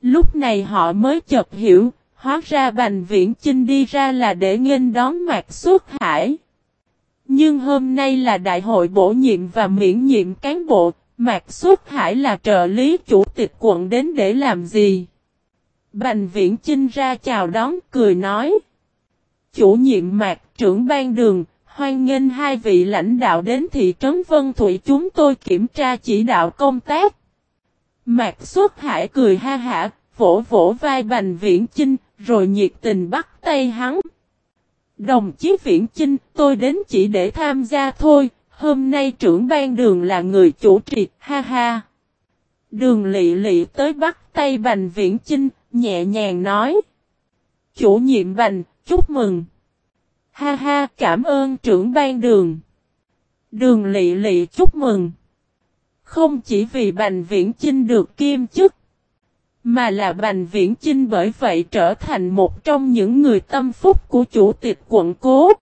Lúc này họ mới chợt hiểu, hóa ra Bành Viễn Chinh đi ra là để nghênh đón Mạc Xuất Hải. Nhưng hôm nay là đại hội bổ nhiệm và miễn nhiệm cán bộ, Mạc Xuất Hải là trợ lý chủ tịch quận đến để làm gì? Bành Viễn Chinh ra chào đón cười nói. Chủ nhiệm Mạc trưởng ban đường, hoan nghênh hai vị lãnh đạo đến thị trấn Vân Thủy chúng tôi kiểm tra chỉ đạo công tác. Mạc Xuất Hải cười ha hả, vỗ vỗ vai Bành Viễn Chinh, rồi nhiệt tình bắt tay hắn. Đồng chí Viễn Chinh, tôi đến chỉ để tham gia thôi, hôm nay trưởng ban đường là người chủ trì, ha ha. Đường lị lị tới bắt tay Bành Viễn Chinh, nhẹ nhàng nói. Chủ nhiệm Bành, chúc mừng. Ha ha, cảm ơn trưởng ban đường. Đường lị lị chúc mừng. Không chỉ vì Bành Viễn Chinh được kim chức, mà là Bành Viễn Chinh bởi vậy trở thành một trong những người tâm phúc của chủ tịch quận cố.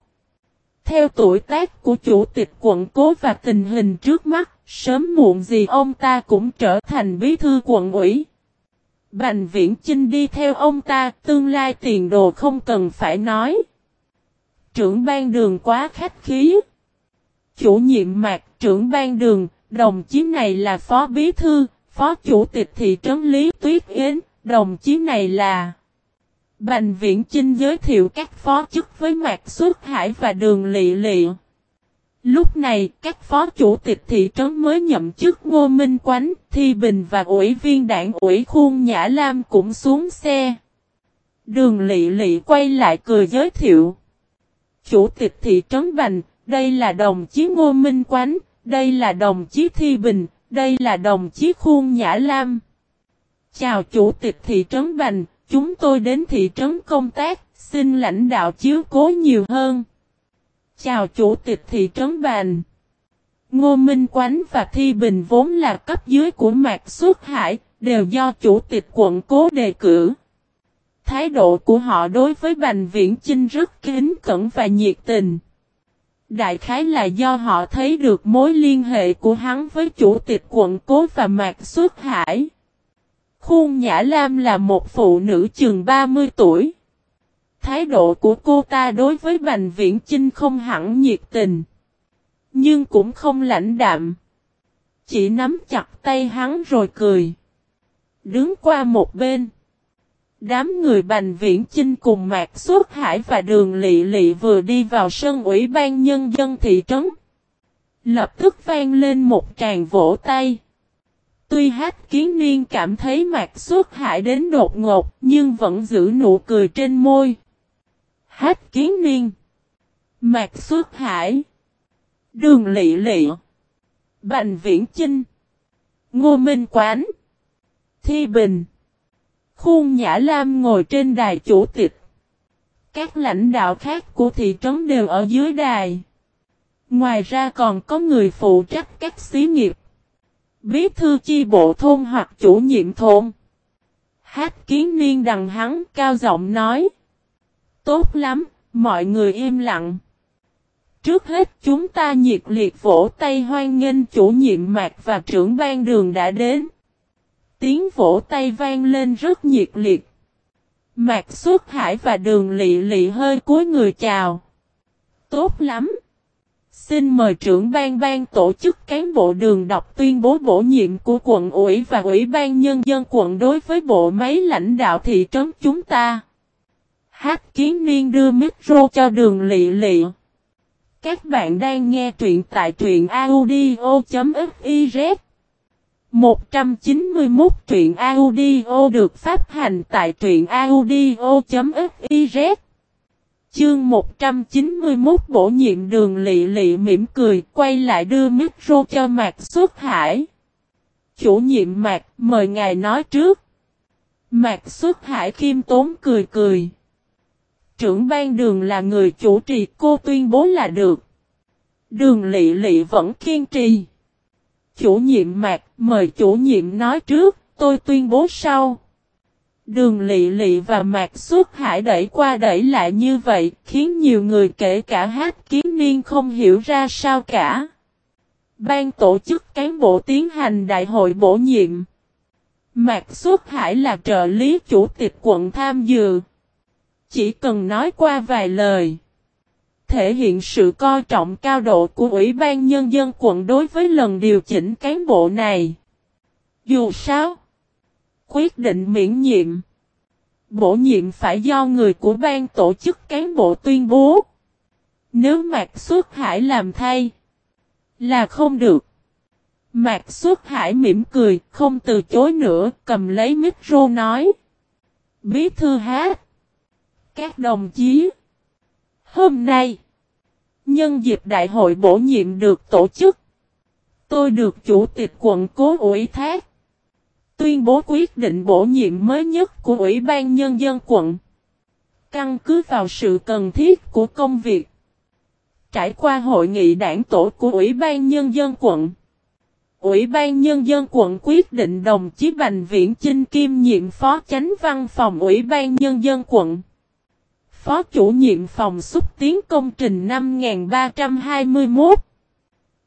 Theo tuổi tác của chủ tịch quận cố và tình hình trước mắt, sớm muộn gì ông ta cũng trở thành bí thư quận ủy. Bành Viễn Chinh đi theo ông ta, tương lai tiền đồ không cần phải nói. Trưởng ban đường quá khách khí. Chủ nhiệm mạc trưởng ban đường, đồng chí này là phó bí thư, phó chủ tịch thị trấn Lý Tuyết Yến, đồng chí này là... Bành Viễn Chinh giới thiệu các phó chức với Mạc Xuất Hải và Đường Lị Lị. Lúc này, các phó chủ tịch thị trấn mới nhậm chức Ngô Minh Quánh, Thi Bình và ủy viên đảng ủy khuôn Nhã Lam cũng xuống xe. Đường Lị Lị quay lại cười giới thiệu. Chủ tịch thị trấn Bành, đây là đồng chí Ngô Minh Quánh, đây là đồng chí Thi Bình, đây là đồng chí Khuôn Nhã Lam. Chào chủ tịch thị trấn Bành, chúng tôi đến thị trấn công tác, xin lãnh đạo chiếu cố nhiều hơn. Chào chủ tịch thị trấn Bành. Ngô Minh Quánh và Thi Bình vốn là cấp dưới của Mạc Xuất Hải, đều do chủ tịch quận cố đề cử. Thái độ của họ đối với Bành Viễn Chinh rất kính cẩn và nhiệt tình. Đại khái là do họ thấy được mối liên hệ của hắn với chủ tịch quận cố và Mạc Xuất Hải. Khuôn Nhã Lam là một phụ nữ chừng 30 tuổi. Thái độ của cô ta đối với Bành Viễn Chinh không hẳn nhiệt tình. Nhưng cũng không lãnh đạm. Chỉ nắm chặt tay hắn rồi cười. Đứng qua một bên. Đám người Bành Viễn Chinh cùng Mạc Xuất Hải và Đường Lị Lị vừa đi vào sân ủy ban nhân dân thị trấn. Lập tức vang lên một tràng vỗ tay. Tuy hát kiến niên cảm thấy Mạc Xuất Hải đến đột ngột, nhưng vẫn giữ nụ cười trên môi. Hát kiến niên. Mạc Xuất Hải. Đường Lị Lị. Bành Viễn Chinh. Ngô Minh Quán. Thi Bình. Khuôn Nhã Lam ngồi trên đài chủ tịch. Các lãnh đạo khác của thị trấn đều ở dưới đài. Ngoài ra còn có người phụ trách các xí nghiệp. Bí thư chi bộ thôn hoặc chủ nhiệm thôn. Hát kiến niên đằng hắn cao giọng nói. Tốt lắm, mọi người im lặng. Trước hết chúng ta nhiệt liệt vỗ tay hoan nghênh chủ nhiệm mạc và trưởng ban đường đã đến. Tiếng vỗ tay vang lên rất nhiệt liệt. Mạc xuất hải và đường lị lị hơi cúi người chào. Tốt lắm. Xin mời trưởng ban ban tổ chức cán bộ đường đọc tuyên bố bổ nhiệm của quận ủy và ủy ban nhân dân quận đối với bộ máy lãnh đạo thị trấn chúng ta. Hát kiến niên đưa micro cho đường lị lị. Các bạn đang nghe truyện tại truyện audio.fif 191 truyện audio được phát hành tại truyện audio.fiz Chương 191 bổ nhiệm đường lị lị mỉm cười, quay lại đưa micro cho Mạc Xuất Hải. Chủ nhiệm Mạc, mời ngài nói trước. Mạc Xuất Hải khiêm tốn cười cười. Trưởng ban đường là người chủ trì, cô tuyên bố là được. Đường lị lị vẫn kiên trì. Chủ nhiệm Mạc mời chủ nhiệm nói trước, tôi tuyên bố sau. Đường lị lị và mạc suốt hải đẩy qua đẩy lại như vậy, khiến nhiều người kể cả hát kiến niên không hiểu ra sao cả. Ban tổ chức cán bộ tiến hành đại hội bổ nhiệm. Mạc Xuất Hải là trợ lý chủ tịch quận tham dự. Chỉ cần nói qua vài lời. Thể hiện sự coi trọng cao độ của Ủy ban Nhân dân quận đối với lần điều chỉnh cán bộ này. Dù sao, quyết định miễn nhiệm. Bổ nhiệm phải do người của ban tổ chức cán bộ tuyên bố. Nếu Mạc Xuất Hải làm thay, là không được. Mạc Xuất Hải mỉm cười, không từ chối nữa, cầm lấy micro nói. Bí thư hát. Các đồng chí. Hôm nay, nhân dịp đại hội bổ nhiệm được tổ chức, tôi được chủ tịch quận cố ủy thác tuyên bố quyết định bổ nhiệm mới nhất của Ủy ban Nhân dân quận. Căn cứ vào sự cần thiết của công việc. Trải qua hội nghị đảng tổ của Ủy ban Nhân dân quận. Ủy ban Nhân dân quận quyết định đồng chí Bành Viễn Chinh Kim nhiệm phó chánh văn phòng Ủy ban Nhân dân quận. Phó chủ nhiệm phòng xúc tiến công trình 5321.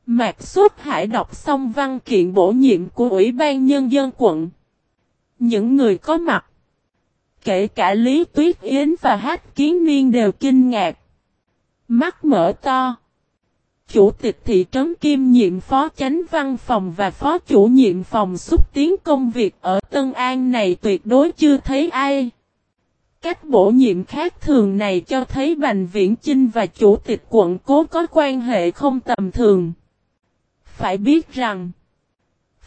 Mạc Xuất Hải đọc xong văn kiện bổ nhiệm của Ủy ban Nhân dân quận. Những người có mặt, kể cả Lý Tuyết Yến và Hát Kiến Niên đều kinh ngạc. Mắt mở to. Chủ tịch thị trấn Kim nhiệm phó chánh văn phòng và phó chủ nhiệm phòng xúc tiến công việc ở Tân An này tuyệt đối chưa thấy ai. Cách bổ nhiệm khác thường này cho thấy Bành Viễn Chinh và chủ tịch quận cố có quan hệ không tầm thường. Phải biết rằng,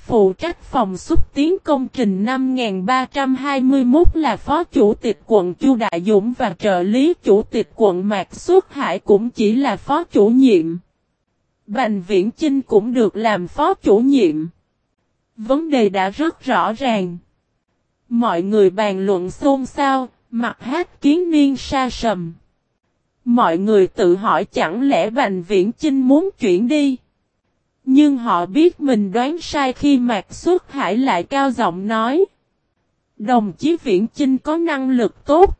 phụ trách phòng xúc tiến công trình 5321 là phó chủ tịch quận Chu Đại Dũng và trợ lý chủ tịch quận Mạc Xuất Hải cũng chỉ là phó chủ nhiệm. Bành Viễn Chinh cũng được làm phó chủ nhiệm. Vấn đề đã rất rõ ràng. Mọi người bàn luận xôn xao, mặt hát kiến niên sa sầm. Mọi người tự hỏi chẳng lẽ Bành Viễn Chinh muốn chuyển đi. Nhưng họ biết mình đoán sai khi Mạc Xuất Hải lại cao giọng nói. Đồng chí Viễn Chinh có năng lực tốt.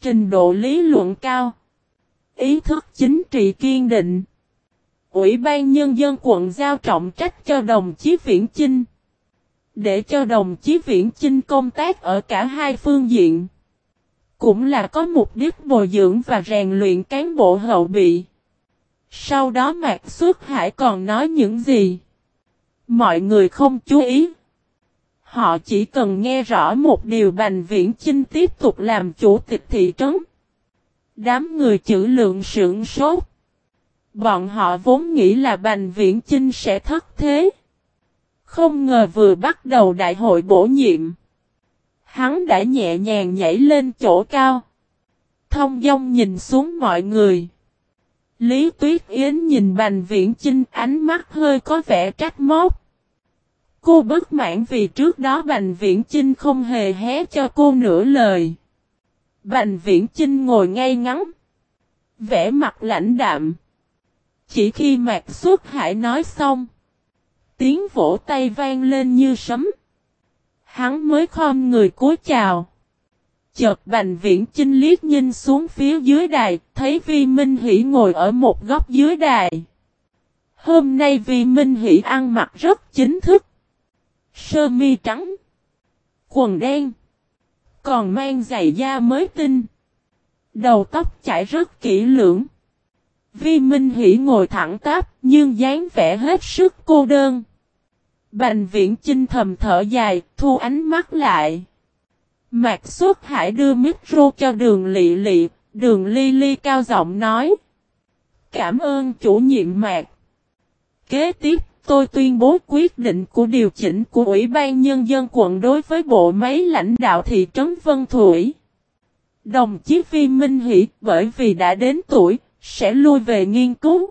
Trình độ lý luận cao. Ý thức chính trị kiên định. Ủy ban Nhân dân quận giao trọng trách cho đồng chí Viễn Chinh. Để cho đồng chí Viễn Chinh công tác ở cả hai phương diện. Cũng là có mục đích bồi dưỡng và rèn luyện cán bộ hậu bị. Sau đó Mạc Xuất Hải còn nói những gì? Mọi người không chú ý. Họ chỉ cần nghe rõ một điều Bành Viễn Chinh tiếp tục làm chủ tịch thị trấn. Đám người chữ lượng sưởng sốt. Bọn họ vốn nghĩ là Bành Viễn Chinh sẽ thất thế. Không ngờ vừa bắt đầu đại hội bổ nhiệm. Hắn đã nhẹ nhàng nhảy lên chỗ cao. Thông dong nhìn xuống mọi người. Lý Tuyết Yến nhìn Bành Viễn Chinh, ánh mắt hơi có vẻ trách móc. Cô bất mãn vì trước đó Bành Viễn Chinh không hề hé cho cô nửa lời. Bành Viễn Chinh ngồi ngay ngắn. Vẽ mặt lãnh đạm. Chỉ khi Mạc Xuất Hải nói xong. Tiếng vỗ tay vang lên như sấm. Hắn mới khom người cúi chào. Chợt Bành Viễn Chinh liếc nhìn xuống phía dưới đài, thấy Vi Minh Hỷ ngồi ở một góc dưới đài. Hôm nay Vi Minh Hỷ ăn mặc rất chính thức. Sơ mi trắng, quần đen, còn mang giày da mới tinh. Đầu tóc chảy rất kỹ lưỡng. Vi Minh Hỷ ngồi thẳng tắp, nhưng dáng vẻ hết sức cô đơn. Bành viễn chinh thầm thở dài, thu ánh mắt lại. Mạc Xuất Hải đưa micro cho đường lị lị, đường ly ly cao giọng nói. Cảm ơn chủ nhiệm Mạc. Kế tiếp, tôi tuyên bố quyết định của điều chỉnh của Ủy ban Nhân dân quận đối với bộ máy lãnh đạo thị trấn Vân Thủy. Đồng chí Phi Minh Hỷ bởi vì đã đến tuổi, sẽ lui về nghiên cứu.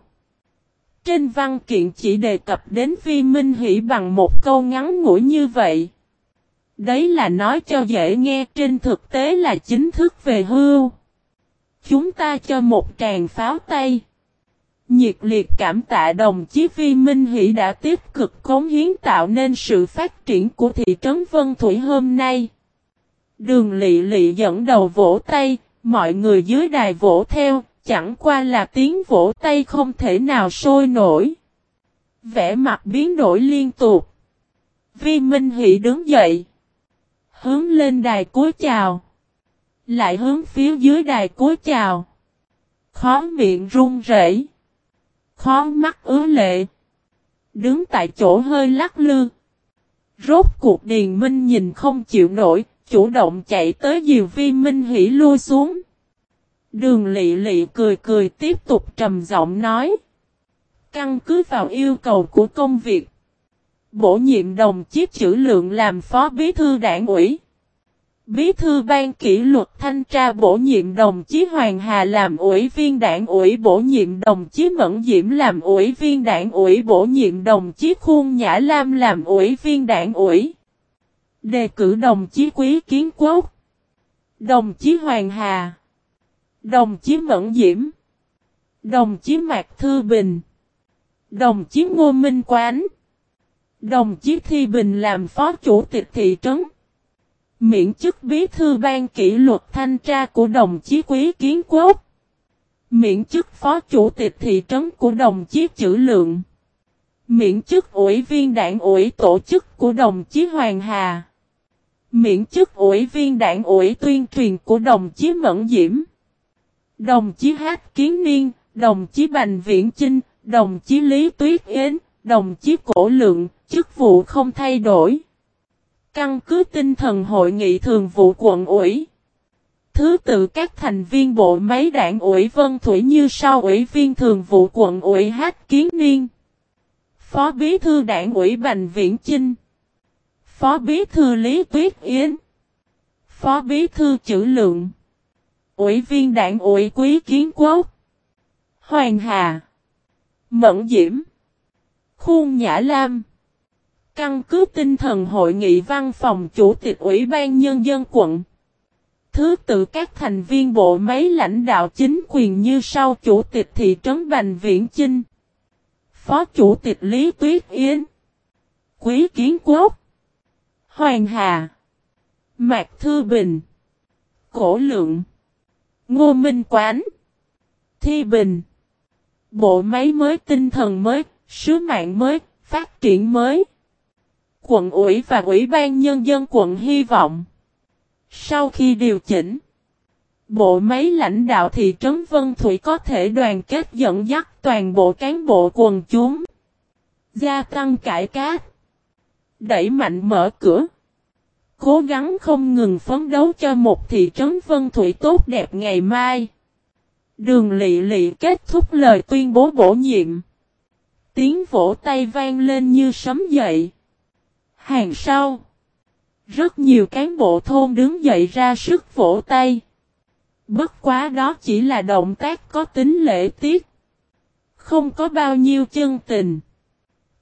Trên văn kiện chỉ đề cập đến Phi Minh Hỷ bằng một câu ngắn ngủi như vậy. Đấy là nói cho dễ nghe trên thực tế là chính thức về hưu. Chúng ta cho một tràng pháo tay. Nhiệt liệt cảm tạ đồng chí Phi Minh Hỷ đã tiếp cực cống hiến tạo nên sự phát triển của thị trấn Vân Thủy hôm nay. Đường lị lị dẫn đầu vỗ tay, mọi người dưới đài vỗ theo, chẳng qua là tiếng vỗ tay không thể nào sôi nổi. Vẽ mặt biến đổi liên tục. Vi Minh Hỷ đứng dậy. Hướng lên đài cúi chào. Lại hướng phía dưới đài cúi chào. Khó miệng run rẩy, Khó mắt ứa lệ. Đứng tại chỗ hơi lắc lư. Rốt cuộc Điền Minh nhìn không chịu nổi, chủ động chạy tới diều Vi Minh Hỷ lui xuống. Đường lị lị cười cười tiếp tục trầm giọng nói. Căn cứ vào yêu cầu của công việc. Bổ nhiệm đồng chí chữ lượng làm phó bí thư đảng ủy. Bí thư ban kỷ luật thanh tra bổ nhiệm đồng chí Hoàng Hà làm ủy viên đảng ủy bổ nhiệm đồng chí Mẫn Diễm làm ủy viên đảng ủy bổ nhiệm đồng chí Khuôn Nhã Lam làm ủy viên đảng ủy. Đề cử đồng chí Quý Kiến Quốc. Đồng chí Hoàng Hà. Đồng chí Mẫn Diễm. Đồng chí Mạc Thư Bình. Đồng chí Ngô Minh Quán. Đồng chí Thi Bình làm phó chủ tịch thị trấn. Miễn chức bí thư ban kỷ luật thanh tra của đồng chí Quý Kiến Quốc. Miễn chức phó chủ tịch thị trấn của đồng chí Chữ Lượng. Miễn chức ủy viên đảng ủy tổ chức của đồng chí Hoàng Hà. Miễn chức ủy viên đảng ủy tuyên truyền của đồng chí Mẫn Diễm. Đồng chí Hát Kiến Niên, đồng chí Bành Viễn Chinh, đồng chí Lý Tuyết Yến, đồng chí Cổ Lượng, chức vụ không thay đổi. Căn cứ tinh thần hội nghị thường vụ quận ủy. Thứ tự các thành viên bộ máy đảng ủy Vân Thủy như sau ủy viên thường vụ quận ủy Hát Kiến Niên. Phó bí thư đảng ủy Bành Viễn Chinh. Phó bí thư Lý Tuyết Yến. Phó bí thư Chữ Lượng. Ủy viên đảng ủy Quý Kiến Quốc. Hoàng Hà. Mẫn Diễm. Khuôn Nhã Lam. Căn cứ tinh thần hội nghị văn phòng chủ tịch Ủy ban Nhân dân quận. Thứ tự các thành viên bộ máy lãnh đạo chính quyền như sau chủ tịch thị trấn Bành Viễn Chinh. Phó chủ tịch Lý Tuyết Yến. Quý Kiến Quốc. Hoàng Hà. Mạc Thư Bình. Cổ Lượng. Ngô Minh Quán. Thi Bình. Bộ máy mới tinh thần mới, sứ mạng mới, phát triển mới. Quận ủy và Ủy ban Nhân dân quận hy vọng. Sau khi điều chỉnh, bộ máy lãnh đạo thị trấn Vân Thủy có thể đoàn kết dẫn dắt toàn bộ cán bộ quần chúng. Gia tăng cải cát. Đẩy mạnh mở cửa. Cố gắng không ngừng phấn đấu cho một thị trấn Vân Thủy tốt đẹp ngày mai. Đường lị lị kết thúc lời tuyên bố bổ nhiệm. Tiếng vỗ tay vang lên như sấm dậy. Hàng sau. Rất nhiều cán bộ thôn đứng dậy ra sức vỗ tay. Bất quá đó chỉ là động tác có tính lễ tiết. Không có bao nhiêu chân tình.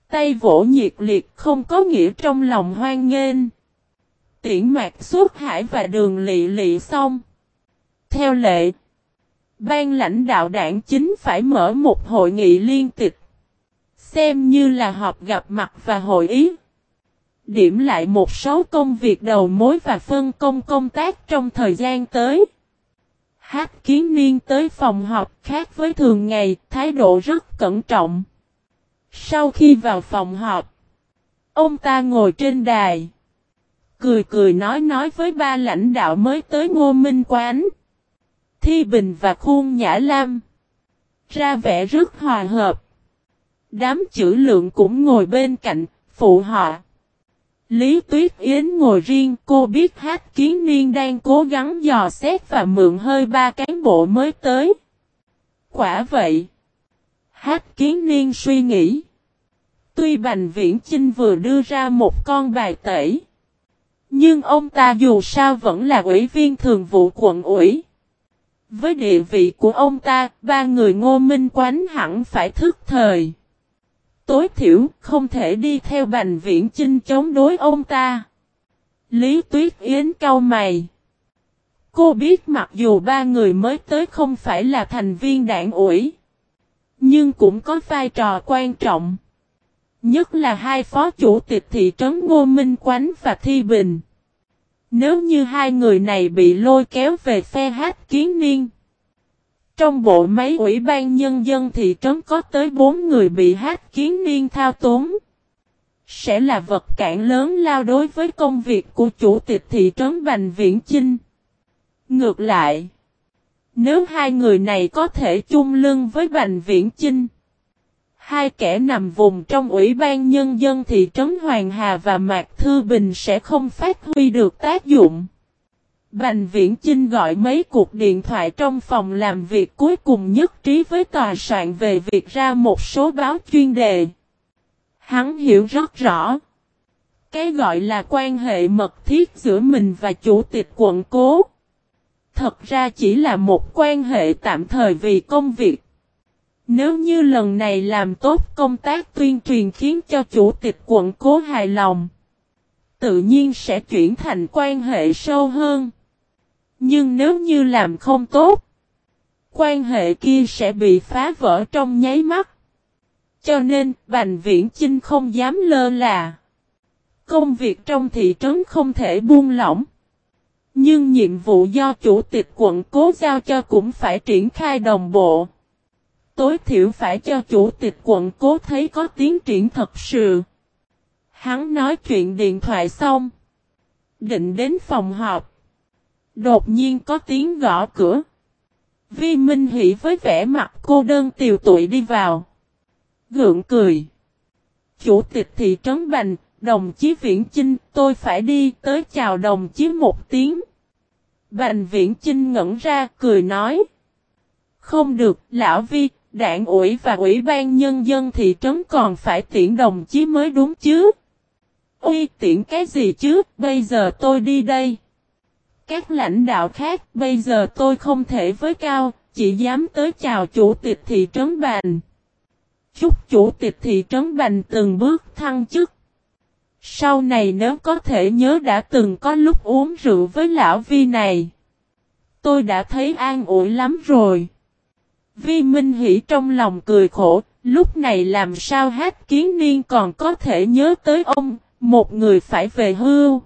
Tay vỗ nhiệt liệt không có nghĩa trong lòng hoan nghênh. Tiễn mạc suốt hải và đường lị lị xong. Theo lệ. Ban lãnh đạo đảng chính phải mở một hội nghị liên tịch. Xem như là họp gặp mặt và hội ý. Điểm lại một số công việc đầu mối và phân công công tác trong thời gian tới. Hát kiến niên tới phòng họp khác với thường ngày, thái độ rất cẩn trọng. Sau khi vào phòng họp, ông ta ngồi trên đài. Cười cười nói nói với ba lãnh đạo mới tới Ngô Minh Quán. Thi Bình và Khuôn Nhã Lam. Ra vẻ rất hòa hợp. Đám chữ lượng cũng ngồi bên cạnh, phụ họ. Lý Tuyết Yến ngồi riêng cô biết hát kiến niên đang cố gắng dò xét và mượn hơi ba cán bộ mới tới. Quả vậy. Hát kiến niên suy nghĩ. Tuy Bành Viễn Chinh vừa đưa ra một con bài tẩy. Nhưng ông ta dù sao vẫn là ủy viên thường vụ quận ủy. Với địa vị của ông ta, ba người ngô minh quánh hẳn phải thức thời. Tối thiểu không thể đi theo Bành Viễn Chinh chống đối ông ta. Lý Tuyết Yến cau mày. Cô biết mặc dù ba người mới tới không phải là thành viên đảng ủy. Nhưng cũng có vai trò quan trọng. Nhất là hai phó chủ tịch thị trấn Ngô Minh Quánh và Thi Bình. Nếu như hai người này bị lôi kéo về phe hát kiến niên. Trong bộ máy ủy ban nhân dân thị trấn có tới bốn người bị hát kiến niên thao túng. Sẽ là vật cản lớn lao đối với công việc của chủ tịch thị trấn Bành Viễn Chinh. Ngược lại, nếu hai người này có thể chung lưng với Bành Viễn Chinh, hai kẻ nằm vùng trong Ủy ban Nhân dân thị trấn Hoàng Hà và Mạc Thư Bình sẽ không phát huy được tác dụng. Bành Viễn Chinh gọi mấy cuộc điện thoại trong phòng làm việc cuối cùng nhất trí với tòa soạn về việc ra một số báo chuyên đề. Hắn hiểu rất rõ. Cái gọi là quan hệ mật thiết giữa mình và chủ tịch quận cố. Thật ra chỉ là một quan hệ tạm thời vì công việc. Nếu như lần này làm tốt công tác tuyên truyền khiến cho chủ tịch quận cố hài lòng, tự nhiên sẽ chuyển thành quan hệ sâu hơn. Nhưng nếu như làm không tốt, quan hệ kia sẽ bị phá vỡ trong nháy mắt. Cho nên, Bành Viễn Chinh không dám lơ là. Công việc trong thị trấn không thể buông lỏng. Nhưng nhiệm vụ do chủ tịch quận cố giao cho cũng phải triển khai đồng bộ. Tối thiểu phải cho chủ tịch quận cố thấy có tiến triển thật sự. Hắn nói chuyện điện thoại xong. Định đến phòng họp. Đột nhiên có tiếng gõ cửa. Vi Minh Hỷ với vẻ mặt cô đơn tiều tụi đi vào. Gượng cười. Chủ tịch thị trấn Bành, đồng chí Viễn Chinh, tôi phải đi tới chào đồng chí một tiếng. Bành Viễn Chinh ngẩn ra, cười nói. Không được, lão Vi, đảng ủy và ủy ban nhân dân thị trấn còn phải tiễn đồng chí mới đúng chứ. Uy tiễn cái gì chứ, bây giờ tôi đi đây. Các lãnh đạo khác, bây giờ tôi không thể với cao, chỉ dám tới chào chủ tịch thị trấn Bành. Chúc chủ tịch thị trấn Bành từng bước thăng chức. Sau này nếu có thể nhớ đã từng có lúc uống rượu với lão Vi này. Tôi đã thấy an ủi lắm rồi. Vi Minh Hỷ trong lòng cười khổ, lúc này làm sao hát kiến niên còn có thể nhớ tới ông, một người phải về hưu.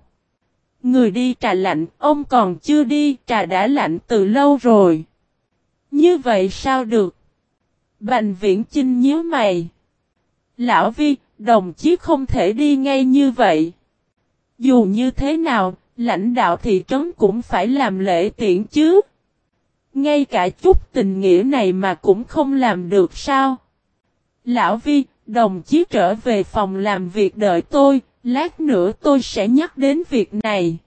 Người đi trà lạnh, ông còn chưa đi, trà đã lạnh từ lâu rồi. Như vậy sao được? Bành viễn Trinh nhớ mày. Lão Vi, đồng chí không thể đi ngay như vậy. Dù như thế nào, lãnh đạo thị trấn cũng phải làm lễ tiễn chứ. Ngay cả chút tình nghĩa này mà cũng không làm được sao? Lão Vi, đồng chí trở về phòng làm việc đợi tôi, lát nữa tôi sẽ nhắc đến việc này.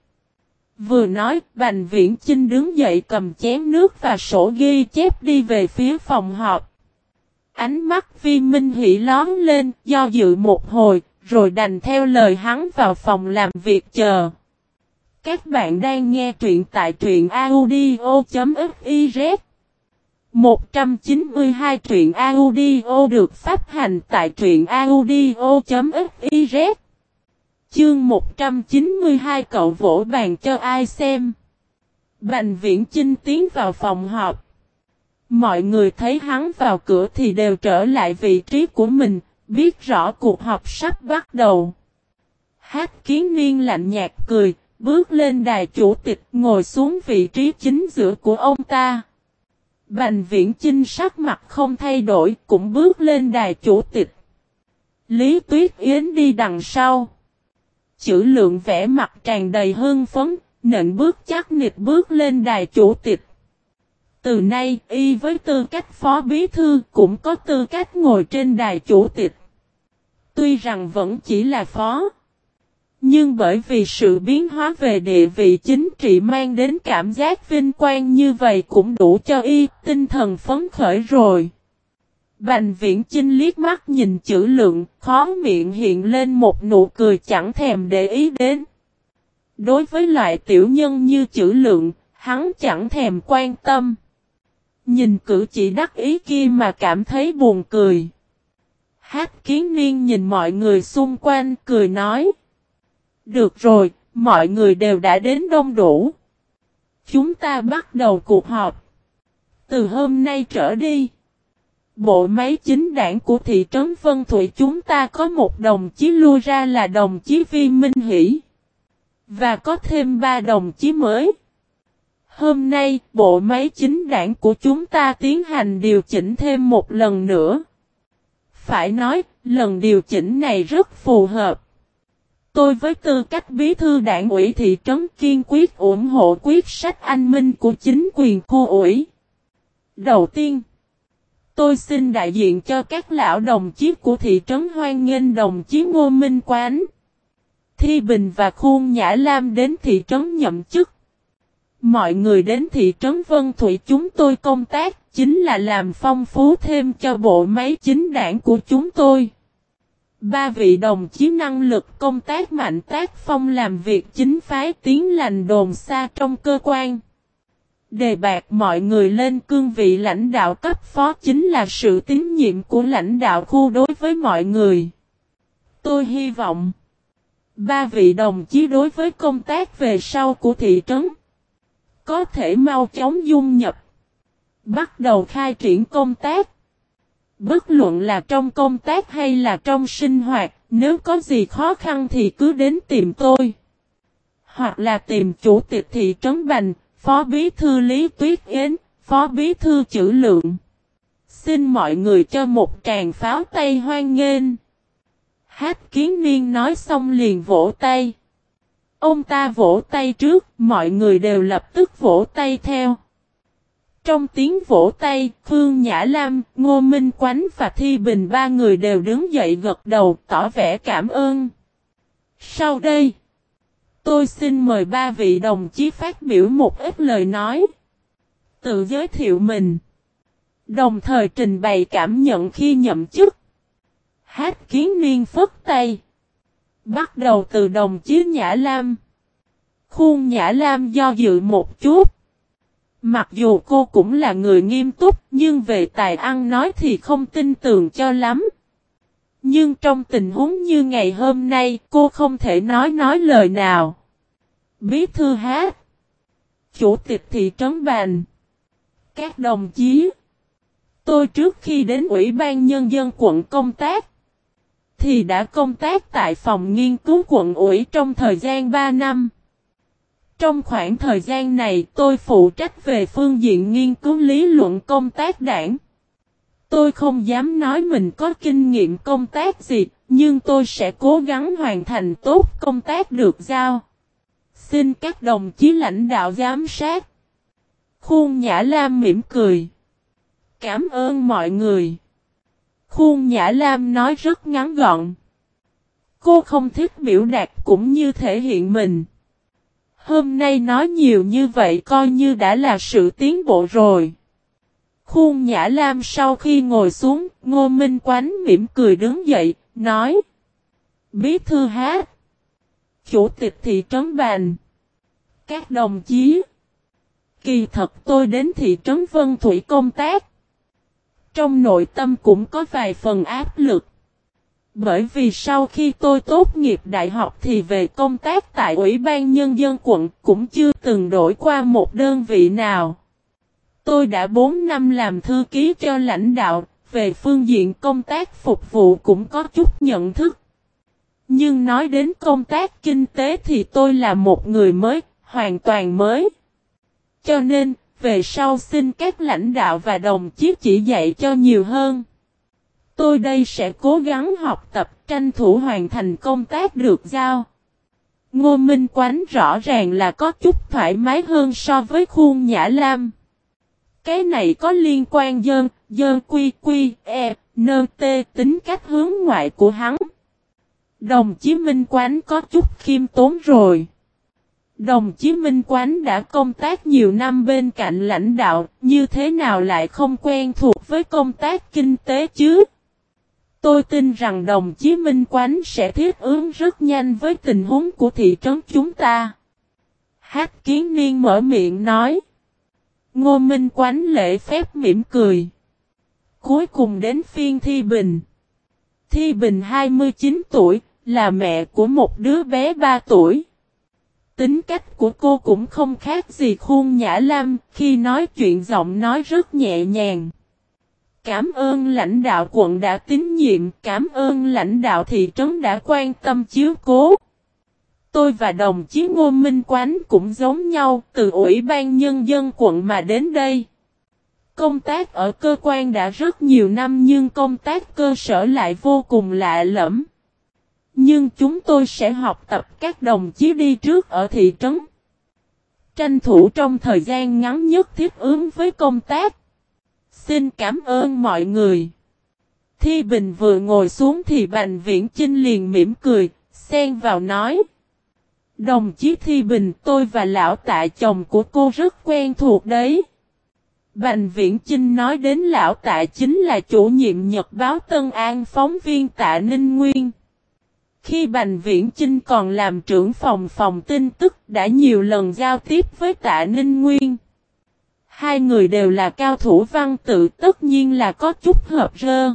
Vừa nói, Bành Viễn Chinh đứng dậy cầm chén nước và sổ ghi chép đi về phía phòng họp. Ánh mắt Vi Minh Hỷ lón lên, do dự một hồi, rồi đành theo lời hắn vào phòng làm việc chờ. Các bạn đang nghe truyện tại truyện audio.fiz 192 truyện audio được phát hành tại truyện audio.fiz Chương 192 cậu vỗ bàn cho ai xem? Bành viễn Chinh tiến vào phòng họp. Mọi người thấy hắn vào cửa thì đều trở lại vị trí của mình, Biết rõ cuộc họp sắp bắt đầu. Hát kiến niên lạnh nhạt cười bước lên đài chủ tịch ngồi xuống vị trí chính giữa của ông ta. Bành viễn Trinh sắc mặt không thay đổi cũng bước lên đài chủ tịch. Lý Tuyết Yến đi đằng sau. Chữ lượng vẽ mặt tràn đầy hương phấn, nện bước chắc nịch bước lên đài chủ tịch. Từ nay, y với tư cách phó bí thư cũng có tư cách ngồi trên đài chủ tịch. Tuy rằng vẫn chỉ là phó. Nhưng bởi vì sự biến hóa về địa vị chính trị mang đến cảm giác vinh quang như vậy cũng đủ cho y tinh thần phấn khởi rồi. Bành viễn Chinh liếc mắt nhìn chữ lượng, khó miệng hiện lên một nụ cười chẳng thèm để ý đến. Đối với loại tiểu nhân như chữ lượng, hắn chẳng thèm quan tâm. Nhìn cử chỉ đắc ý kia mà cảm thấy buồn cười. Hát kiến niên nhìn mọi người xung quanh cười nói. Được rồi, mọi người đều đã đến đông đủ. Chúng ta bắt đầu cuộc họp. Từ hôm nay trở đi. Bộ máy chính đảng của thị trấn Vân thụy chúng ta có một đồng chí lưu ra là đồng chí Vi Minh Hỷ. Và có thêm ba đồng chí mới. Hôm nay, bộ máy chính đảng của chúng ta tiến hành điều chỉnh thêm một lần nữa. Phải nói, lần điều chỉnh này rất phù hợp. Tôi với tư cách bí thư đảng ủy thị trấn kiên quyết ủng hộ quyết sách anh minh của chính quyền khu ủy. Đầu tiên, tôi xin đại diện cho các lão đồng chí của thị trấn hoan nghênh đồng chí Ngô Minh Quán. Thi Bình và Khuôn Nhã Lam đến thị trấn nhậm chức. Mọi người đến thị trấn Vân Thủy chúng tôi công tác chính là làm phong phú thêm cho bộ máy chính đảng của chúng tôi. Ba vị đồng chí năng lực công tác mạnh tác phong làm việc chính phái tiến lành đồn xa trong cơ quan. Đề bạc mọi người lên cương vị lãnh đạo cấp phó chính là sự tín nhiệm của lãnh đạo khu đối với mọi người. Tôi hy vọng, ba vị đồng chí đối với công tác về sau của thị trấn, có thể mau chóng dung nhập. Bắt đầu khai triển công tác. Bất luận là trong công tác hay là trong sinh hoạt, nếu có gì khó khăn thì cứ đến tìm tôi. Hoặc là tìm chủ tịch thị trấn Bành, phó bí thư Lý Tuyết Yến, phó bí thư chữ lượng. Xin mọi người cho một tràng pháo tay hoan nghênh. Hát kiến niên nói xong liền vỗ tay. Ông ta vỗ tay trước, mọi người đều lập tức vỗ tay theo. Trong tiếng vỗ tay, Phương Nhã Lam, Ngô Minh Quánh và Thi Bình ba người đều đứng dậy gật đầu tỏ vẻ cảm ơn. Sau đây, tôi xin mời ba vị đồng chí phát biểu một ít lời nói. Tự giới thiệu mình. Đồng thời trình bày cảm nhận khi nhậm chức. Hát kiến niên phất tay. Bắt đầu từ đồng chí Nhã Lam. Khuôn Nhã Lam do dự một chút. Mặc dù cô cũng là người nghiêm túc, nhưng về tài ăn nói thì không tin tưởng cho lắm. Nhưng trong tình huống như ngày hôm nay, cô không thể nói nói lời nào. Bí thư hát. Chủ tịch thị trấn bàn. Các đồng chí. Tôi trước khi đến Ủy ban Nhân dân quận công tác, thì đã công tác tại phòng nghiên cứu quận ủy trong thời gian 3 năm. Trong khoảng thời gian này tôi phụ trách về phương diện nghiên cứu lý luận công tác đảng. Tôi không dám nói mình có kinh nghiệm công tác gì, nhưng tôi sẽ cố gắng hoàn thành tốt công tác được giao. Xin các đồng chí lãnh đạo giám sát. Khuôn Nhã Lam mỉm cười. Cảm ơn mọi người. Khuôn Nhã Lam nói rất ngắn gọn. Cô không thích biểu đạt cũng như thể hiện mình. Hôm nay nói nhiều như vậy coi như đã là sự tiến bộ rồi. Khuôn Nhã Lam sau khi ngồi xuống, Ngô Minh Quánh mỉm cười đứng dậy, nói. Bí thư hát. Chủ tịch thị trấn bàn Các đồng chí. Kỳ thật tôi đến thị trấn Vân Thủy công tác. Trong nội tâm cũng có vài phần áp lực. Bởi vì sau khi tôi tốt nghiệp đại học thì về công tác tại Ủy ban Nhân dân quận cũng chưa từng đổi qua một đơn vị nào. Tôi đã 4 năm làm thư ký cho lãnh đạo, về phương diện công tác phục vụ cũng có chút nhận thức. Nhưng nói đến công tác kinh tế thì tôi là một người mới, hoàn toàn mới. Cho nên, về sau xin các lãnh đạo và đồng chí chỉ dạy cho nhiều hơn. Tôi đây sẽ cố gắng học tập tranh thủ hoàn thành công tác được giao. Ngô Minh Quánh rõ ràng là có chút thoải mái hơn so với khuôn Nhã Lam. Cái này có liên quan dơn, dơn quy quy, e, nơ tê tính cách hướng ngoại của hắn. Đồng chí Minh Quánh có chút khiêm tốn rồi. Đồng chí Minh Quán đã công tác nhiều năm bên cạnh lãnh đạo, như thế nào lại không quen thuộc với công tác kinh tế chứ? Tôi tin rằng đồng chí Minh Quán sẽ thiết ứng rất nhanh với tình huống của thị trấn chúng ta. Hát kiến niên mở miệng nói. Ngô Minh Quán lễ phép mỉm cười. Cuối cùng đến phiên Thi Bình. Thi Bình 29 tuổi, là mẹ của một đứa bé 3 tuổi. Tính cách của cô cũng không khác gì khuôn nhã lam, khi nói chuyện giọng nói rất nhẹ nhàng. Cảm ơn lãnh đạo quận đã tín nhiệm, cảm ơn lãnh đạo thị trấn đã quan tâm chiếu cố. Tôi và đồng chí Ngô Minh Quán cũng giống nhau, từ Ủy ban Nhân dân quận mà đến đây. Công tác ở cơ quan đã rất nhiều năm nhưng công tác cơ sở lại vô cùng lạ lẫm. Nhưng chúng tôi sẽ học tập các đồng chí đi trước ở thị trấn. Tranh thủ trong thời gian ngắn nhất thiết ứng với công tác. Xin cảm ơn mọi người. Thi Bình vừa ngồi xuống thì Bành Viễn Chinh liền mỉm cười, xen vào nói. Đồng chí Thi Bình tôi và lão tạ chồng của cô rất quen thuộc đấy. Bành Viễn Chinh nói đến lão tạ chính là chủ nhiệm nhật báo Tân An phóng viên tạ Ninh Nguyên. Khi Bành Viễn Chinh còn làm trưởng phòng phòng tin tức đã nhiều lần giao tiếp với tạ Ninh Nguyên. Hai người đều là cao thủ văn tự tất nhiên là có chút hợp rơ.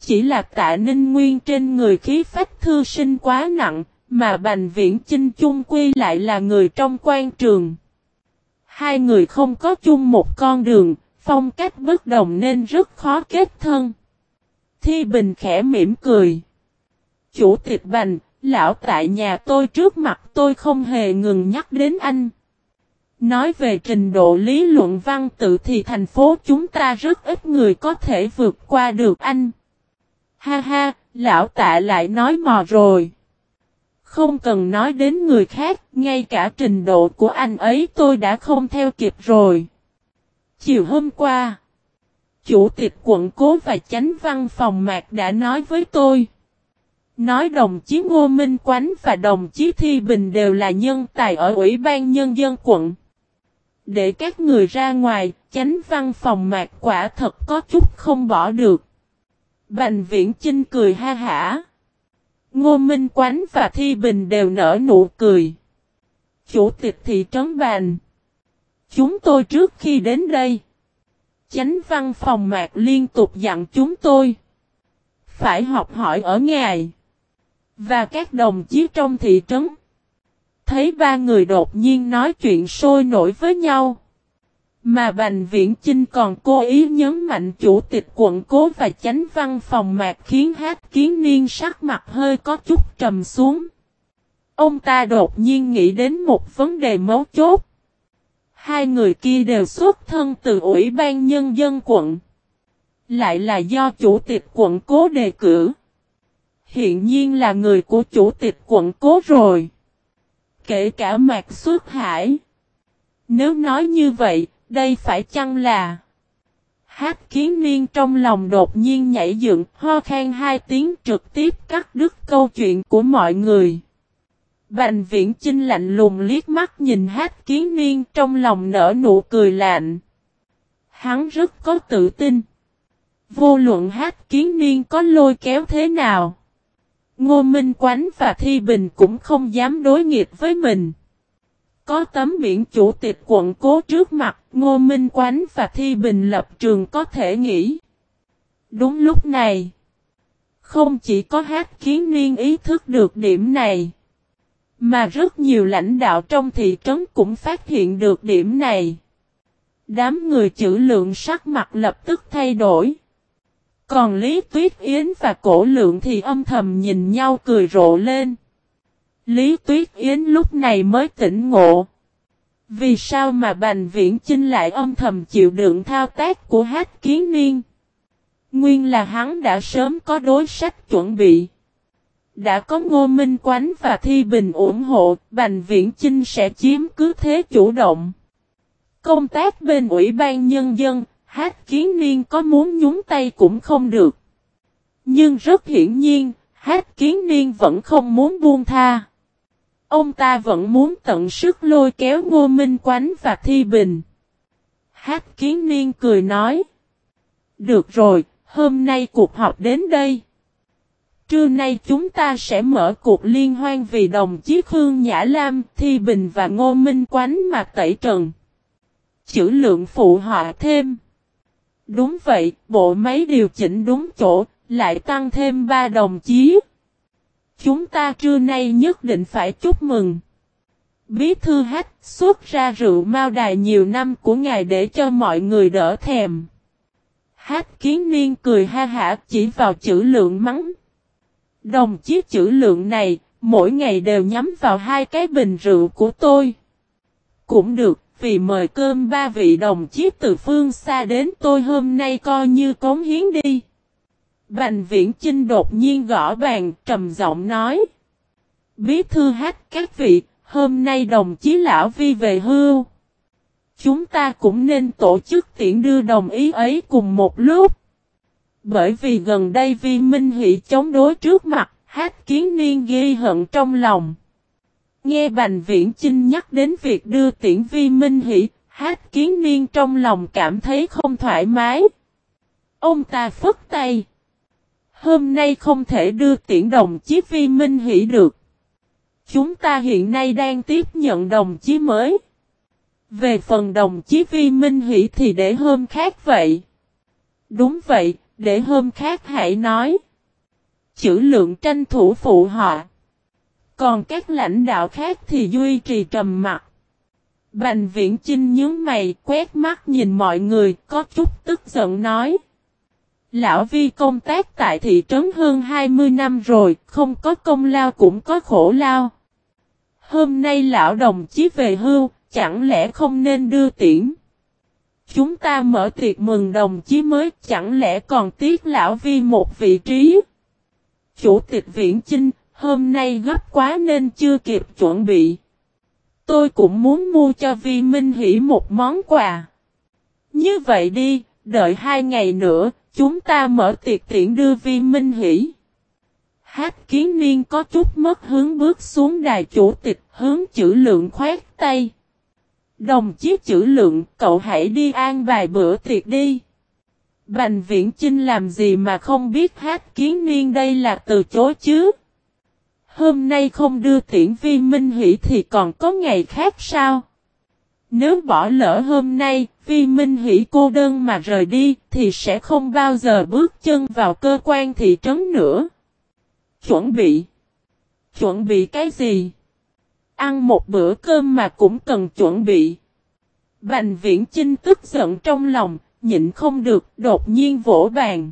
Chỉ là tạ Ninh Nguyên trên người khí phách thư sinh quá nặng, mà Bành Viễn Chinh chung quy lại là người trong quan trường. Hai người không có chung một con đường, phong cách bất đồng nên rất khó kết thân. Thi Bình khẽ mỉm cười. Chủ tịch Bành, lão tại nhà tôi trước mặt tôi không hề ngừng nhắc đến anh. Nói về trình độ lý luận văn tự thì thành phố chúng ta rất ít người có thể vượt qua được anh. Ha ha, lão tạ lại nói mò rồi. Không cần nói đến người khác, ngay cả trình độ của anh ấy tôi đã không theo kịp rồi. Chiều hôm qua, Chủ tịch quận cố và chánh văn phòng mạc đã nói với tôi. Nói đồng chí Ngô Minh Quánh và đồng chí Thi Bình đều là nhân tài ở Ủy ban Nhân dân quận. Để các người ra ngoài, chánh văn phòng mạc quả thật có chút không bỏ được. Bành viễn Chinh cười ha hả. Ngô Minh Quánh và Thi Bình đều nở nụ cười. Chủ tịch thị trấn bàn: Chúng tôi trước khi đến đây. Chánh văn phòng mạc liên tục dặn chúng tôi. Phải học hỏi ở ngài. Và các đồng chí trong thị trấn. Thấy ba người đột nhiên nói chuyện sôi nổi với nhau. Mà Bành Viễn Chinh còn cố ý nhấn mạnh chủ tịch quận cố và chánh văn phòng mạc khiến hát kiến niên sắc mặt hơi có chút trầm xuống. Ông ta đột nhiên nghĩ đến một vấn đề mấu chốt. Hai người kia đều xuất thân từ Ủy ban Nhân dân quận. Lại là do chủ tịch quận cố đề cử. Hiện nhiên là người của chủ tịch quận cố rồi. Kể cả Mạc Xuất Hải. Nếu nói như vậy, đây phải chăng là... Hát kiến niên trong lòng đột nhiên nhảy dựng, ho khan hai tiếng trực tiếp cắt đứt câu chuyện của mọi người. Bành viễn chinh lạnh lùng liếc mắt nhìn hát kiến niên trong lòng nở nụ cười lạnh. Hắn rất có tự tin. Vô luận hát kiến niên có lôi kéo thế nào. Ngô Minh Quánh và Thi Bình cũng không dám đối nghịch với mình. Có tấm biển chủ tịch quận cố trước mặt, Ngô Minh Quánh và Thi Bình lập trường có thể nghĩ. Đúng lúc này, không chỉ có hát kiến niên ý thức được điểm này, mà rất nhiều lãnh đạo trong thị trấn cũng phát hiện được điểm này. Đám người chữ lượng sắc mặt lập tức thay đổi. Còn Lý Tuyết Yến và Cổ Lượng thì âm thầm nhìn nhau cười rộ lên. Lý Tuyết Yến lúc này mới tỉnh ngộ. Vì sao mà Bành Viễn Chinh lại âm thầm chịu đựng thao tác của hát kiến niên? Nguyên là hắn đã sớm có đối sách chuẩn bị. Đã có Ngô Minh Quánh và Thi Bình ủng hộ, Bành Viễn Chinh sẽ chiếm cứ thế chủ động. Công tác bên Ủy ban Nhân dân, hát kiến niên có muốn nhúng tay cũng không được. Nhưng rất hiển nhiên, hát kiến niên vẫn không muốn buông tha. Ông ta vẫn muốn tận sức lôi kéo Ngô Minh Quánh và Thi Bình. Hát kiến niên cười nói. Được rồi, hôm nay cuộc họp đến đây. Trưa nay chúng ta sẽ mở cuộc liên hoan vì đồng chí Khương Nhã Lam, Thi Bình và Ngô Minh Quánh mà tẩy trần. Chữ lượng phụ họa thêm. Đúng vậy, bộ máy điều chỉnh đúng chỗ, lại tăng thêm ba đồng chí. Chúng ta trưa nay nhất định phải chúc mừng. Bí thư hát xuất ra rượu mao đài nhiều năm của ngài để cho mọi người đỡ thèm. Hát kiến niên cười ha hả chỉ vào chữ lượng mắng. Đồng chí chữ lượng này, mỗi ngày đều nhắm vào hai cái bình rượu của tôi. Cũng được, vì mời cơm ba vị đồng chí từ phương xa đến tôi hôm nay coi như cống hiến đi. Bành viễn Chinh đột nhiên gõ bàn trầm giọng nói. Bí thư hát các vị, hôm nay đồng chí lão vi về hưu. Chúng ta cũng nên tổ chức tiễn đưa đồng ý ấy cùng một lúc. Bởi vì gần đây vi minh hỷ chống đối trước mặt, hát kiến niên ghi hận trong lòng. Nghe Bành Viễn Chinh nhắc đến việc đưa tiễn vi minh hỷ, hát kiến niên trong lòng cảm thấy không thoải mái. Ông ta phất tay. Hôm nay không thể đưa tiễn đồng chí vi minh hỷ được. Chúng ta hiện nay đang tiếp nhận đồng chí mới. Về phần đồng chí vi minh hỷ thì để hôm khác vậy. Đúng vậy, để hôm khác hãy nói. Chữ lượng tranh thủ phụ họ. Còn các lãnh đạo khác thì duy trì trầm mặt. Bành viễn Trinh nhớ mày quét mắt nhìn mọi người có chút tức giận nói. Lão Vi công tác tại thị trấn hơn 20 năm rồi, không có công lao cũng có khổ lao. Hôm nay lão đồng chí về hưu, chẳng lẽ không nên đưa tiễn? Chúng ta mở tiệc mừng đồng chí mới, chẳng lẽ còn tiếc lão Vi một vị trí? Chủ tịch Viễn Chinh, hôm nay gấp quá nên chưa kịp chuẩn bị. Tôi cũng muốn mua cho Vi Minh Hỷ một món quà. Như vậy đi, đợi hai ngày nữa, chúng ta mở tiệc tiễn đưa Vi Minh Hỷ. Hát kiến niên có chút mất hướng bước xuống đài chủ tịch hướng chữ lượng khoát tay. Đồng chí chữ lượng, cậu hãy đi an vài bữa tiệc đi. Bành viễn Trinh làm gì mà không biết hát kiến niên đây là từ chối chứ? Hôm nay không đưa tiễn vi minh hỷ thì còn có ngày khác sao? Nếu bỏ lỡ hôm nay, vi minh hỷ cô đơn mà rời đi, thì sẽ không bao giờ bước chân vào cơ quan thị trấn nữa. Chuẩn bị. Chuẩn bị cái gì? Ăn một bữa cơm mà cũng cần chuẩn bị. Bành viễn Trinh tức giận trong lòng, nhịn không được, đột nhiên vỗ bàn.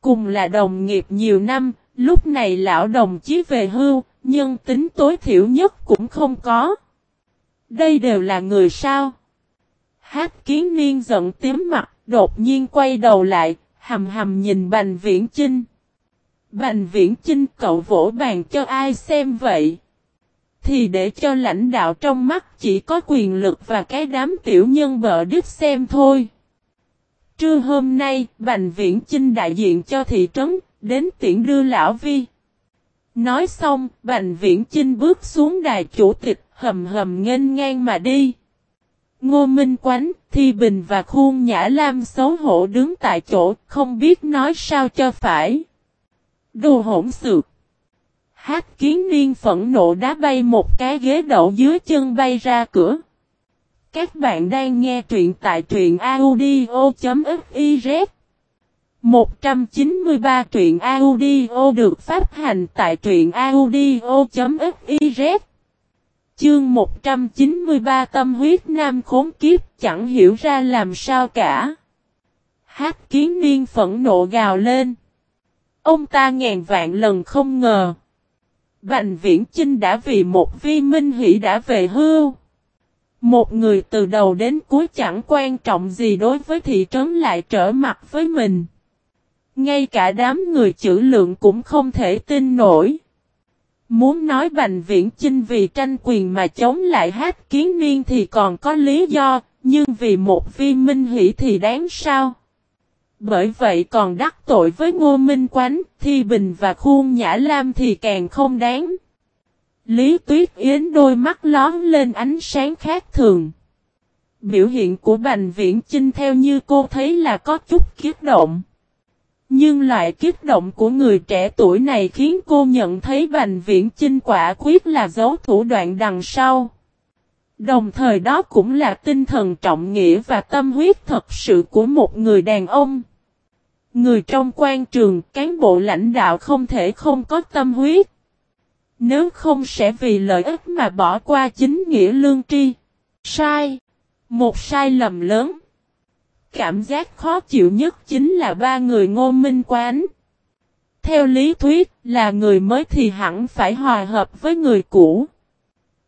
Cùng là đồng nghiệp nhiều năm, lúc này lão đồng chí về hưu, nhưng tính tối thiểu nhất cũng không có. Đây đều là người sao? Hát kiến niên giận tím mặt, đột nhiên quay đầu lại, hầm hầm nhìn Bành Viễn Chinh. Bành Viễn Chinh cậu vỗ bàn cho ai xem vậy? Thì để cho lãnh đạo trong mắt chỉ có quyền lực và cái đám tiểu nhân vợ đứt xem thôi. Trưa hôm nay, Bành Viễn Chinh đại diện cho thị trấn, đến tiễn đưa Lão Vi. Nói xong, Bành Viễn Chinh bước xuống đài chủ tịch, hầm hầm nghênh ngang mà đi. Ngô Minh Quánh, Thi Bình và Khuôn Nhã Lam xấu hổ đứng tại chỗ, không biết nói sao cho phải. Đồ hỗn xược. Hát kiến niên phẫn nộ đá bay một cái ghế đậu dưới chân bay ra cửa. Các bạn đang nghe truyện tại truyện audio.fif 193 truyện audio được phát hành tại truyện audio.fiz Chương 193 tâm huyết nam khốn kiếp chẳng hiểu ra làm sao cả. Hát kiến niên phẫn nộ gào lên. Ông ta ngàn vạn lần không ngờ. Bành viễn Chinh đã vì một vi minh hỷ đã về hưu. Một người từ đầu đến cuối chẳng quan trọng gì đối với thị trấn lại trở mặt với mình. Ngay cả đám người chữ lượng cũng không thể tin nổi. Muốn nói Bành Viễn Chinh vì tranh quyền mà chống lại hát kiến niên thì còn có lý do, nhưng vì một vi minh hỷ thì đáng sao? Bởi vậy còn đắc tội với Ngô Minh Quánh, Thi Bình và Khuôn Nhã Lam thì càng không đáng. Lý Tuyết Yến đôi mắt lón lên ánh sáng khác thường. Biểu hiện của Bành Viễn Chinh theo như cô thấy là có chút kiếp động. Nhưng loại kích động của người trẻ tuổi này khiến cô nhận thấy Bành Viễn Chinh quả quyết là dấu thủ đoạn đằng sau. Đồng thời đó cũng là tinh thần trọng nghĩa và tâm huyết thật sự của một người đàn ông. Người trong quan trường, cán bộ lãnh đạo không thể không có tâm huyết. Nếu không sẽ vì lợi ích mà bỏ qua chính nghĩa lương tri. Sai. Một sai lầm lớn. Cảm giác khó chịu nhất chính là ba người ngô minh quán. Theo lý thuyết, là người mới thì hẳn phải hòa hợp với người cũ.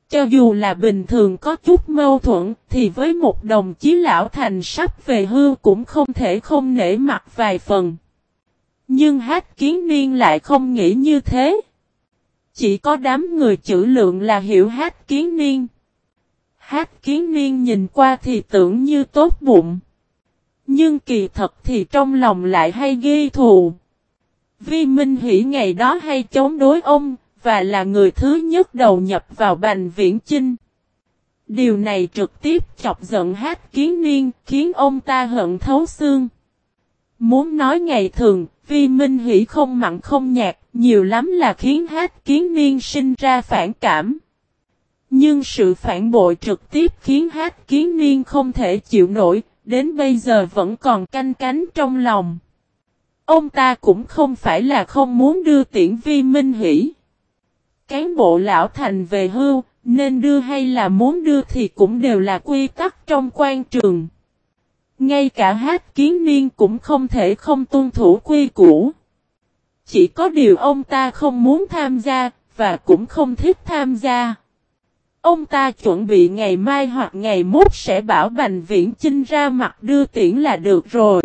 Cho dù là bình thường có chút mâu thuẫn, thì với một đồng chí lão thành sắp về hưu cũng không thể không nể mặt vài phần. Nhưng hát kiến niên lại không nghĩ như thế. Chỉ có đám người chữ lượng là hiểu hát kiến niên. Hát kiến niên nhìn qua thì tưởng như tốt bụng. Nhưng kỳ thật thì trong lòng lại hay ghi thù. Vi Minh Hỷ ngày đó hay chống đối ông, và là người thứ nhất đầu nhập vào Bành Viễn Chinh. Điều này trực tiếp chọc giận hát kiến niên, khiến ông ta hận thấu xương. Muốn nói ngày thường, Vi Minh Hỷ không mặn không nhạt, nhiều lắm là khiến hát kiến niên sinh ra phản cảm. Nhưng sự phản bội trực tiếp khiến hát kiến niên không thể chịu nổi, đến bây giờ vẫn còn canh cánh trong lòng. Ông ta cũng không phải là không muốn đưa tiễn vi minh hỷ. Cán bộ lão thành về hưu, nên đưa hay là muốn đưa thì cũng đều là quy tắc trong quan trường. Ngay cả hát kiến niên cũng không thể không tuân thủ quy củ. Chỉ có điều ông ta không muốn tham gia, và cũng không thích tham gia. Ông ta chuẩn bị ngày mai hoặc ngày mốt sẽ bảo Bành Viễn Chinh ra mặt đưa tiễn là được rồi.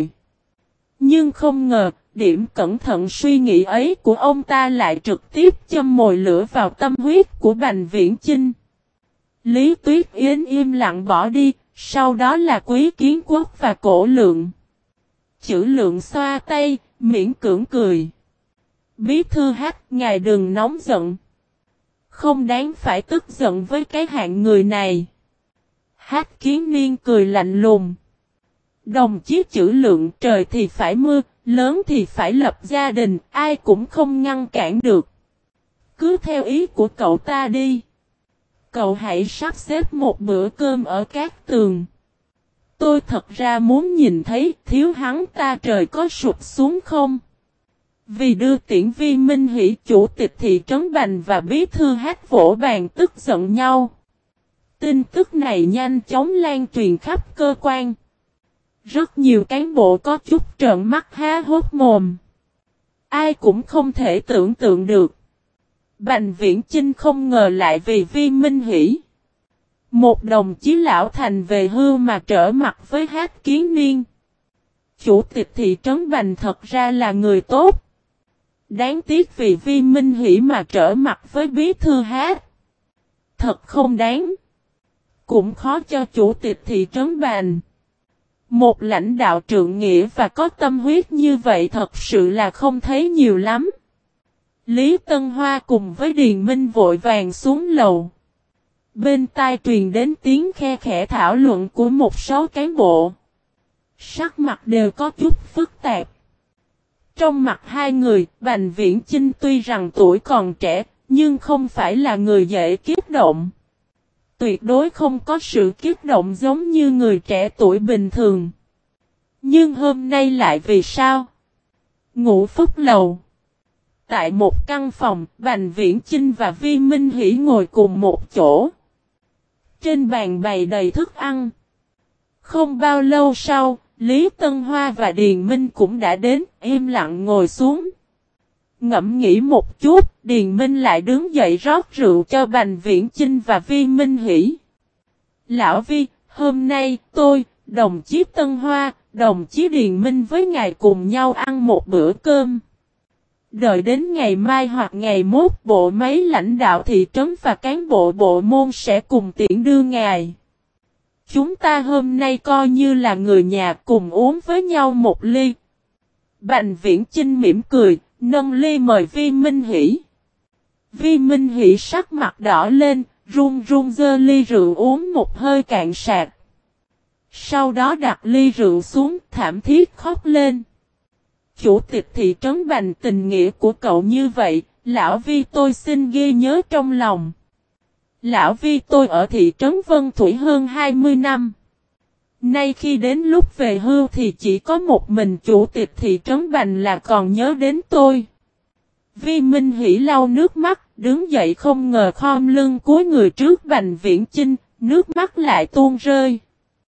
Nhưng không ngờ, điểm cẩn thận suy nghĩ ấy của ông ta lại trực tiếp châm mồi lửa vào tâm huyết của Bành Viễn Chinh. Lý Tuyết Yến im lặng bỏ đi, sau đó là Quý Kiến Quốc và Cổ Lượng. Chữ Lượng xoa tay, miễn cưỡng cười. Bí thư hát, ngài đừng nóng giận. Không đáng phải tức giận với cái hạng người này. Hát kiến niên cười lạnh lùng. Đồng chí chữ lượng trời thì phải mưa, lớn thì phải lập gia đình, ai cũng không ngăn cản được. Cứ theo ý của cậu ta đi. Cậu hãy sắp xếp một bữa cơm ở các tường. Tôi thật ra muốn nhìn thấy thiếu hắn ta trời có sụp xuống không? Vì đưa tiễn vi minh hỷ, chủ tịch thị trấn Bành và bí thư hát vỗ bàn tức giận nhau. Tin tức này nhanh chóng lan truyền khắp cơ quan. Rất nhiều cán bộ có chút trợn mắt há hốt mồm. Ai cũng không thể tưởng tượng được. Bành viễn Chinh không ngờ lại vì vi minh hỷ. Một đồng chí lão thành về hưu mà trở mặt với hát kiến niên. Chủ tịch thị trấn Bành thật ra là người tốt. Đáng tiếc vì vi minh hỷ mà trở mặt với bí thư hát. Thật không đáng. Cũng khó cho chủ tịch thị trấn bàn. Một lãnh đạo trượng nghĩa và có tâm huyết như vậy thật sự là không thấy nhiều lắm. Lý Tân Hoa cùng với Điền Minh vội vàng xuống lầu. Bên tai truyền đến tiếng khe khẽ thảo luận của một số cán bộ. Sắc mặt đều có chút phức tạp. Trong mặt hai người, Bành Viễn Chinh tuy rằng tuổi còn trẻ, nhưng không phải là người dễ kiếp động. Tuyệt đối không có sự kiếp động giống như người trẻ tuổi bình thường. Nhưng hôm nay lại vì sao? Ngủ phúc lầu. Tại một căn phòng, Bành Viễn Chinh và Vi Minh Hỷ ngồi cùng một chỗ. Trên bàn bày đầy thức ăn. Không bao lâu sau, Lý Tân Hoa và Điền Minh cũng đã đến, im lặng ngồi xuống. Ngẫm nghĩ một chút, Điền Minh lại đứng dậy rót rượu cho Bành Viễn Chinh và Vi Minh Hỷ. Lão Vi, hôm nay, tôi, đồng chí Tân Hoa, đồng chí Điền Minh với ngài cùng nhau ăn một bữa cơm. Đợi đến ngày mai hoặc ngày mốt bộ máy lãnh đạo thị trấn và cán bộ bộ môn sẽ cùng tiễn đưa ngài. Chúng ta hôm nay coi như là người nhà cùng uống với nhau một ly. Bành viễn Chinh mỉm cười, nâng ly mời Vi Minh Hỷ. Vi Minh Hỷ sắc mặt đỏ lên, run run dơ ly rượu uống một hơi cạn sạc. Sau đó đặt ly rượu xuống thảm thiết khóc lên. Chủ tịch thị trấn bành tình nghĩa của cậu như vậy, lão Vi tôi xin ghi nhớ trong lòng. Lão Vi tôi ở thị trấn Vân Thủy hơn 20 năm. Nay khi đến lúc về hưu thì chỉ có một mình chủ tịch thị trấn Bành là còn nhớ đến tôi. Vi Minh Hỷ lau nước mắt, đứng dậy không ngờ khom lưng cuối người trước Bành Viễn Chinh, nước mắt lại tuôn rơi.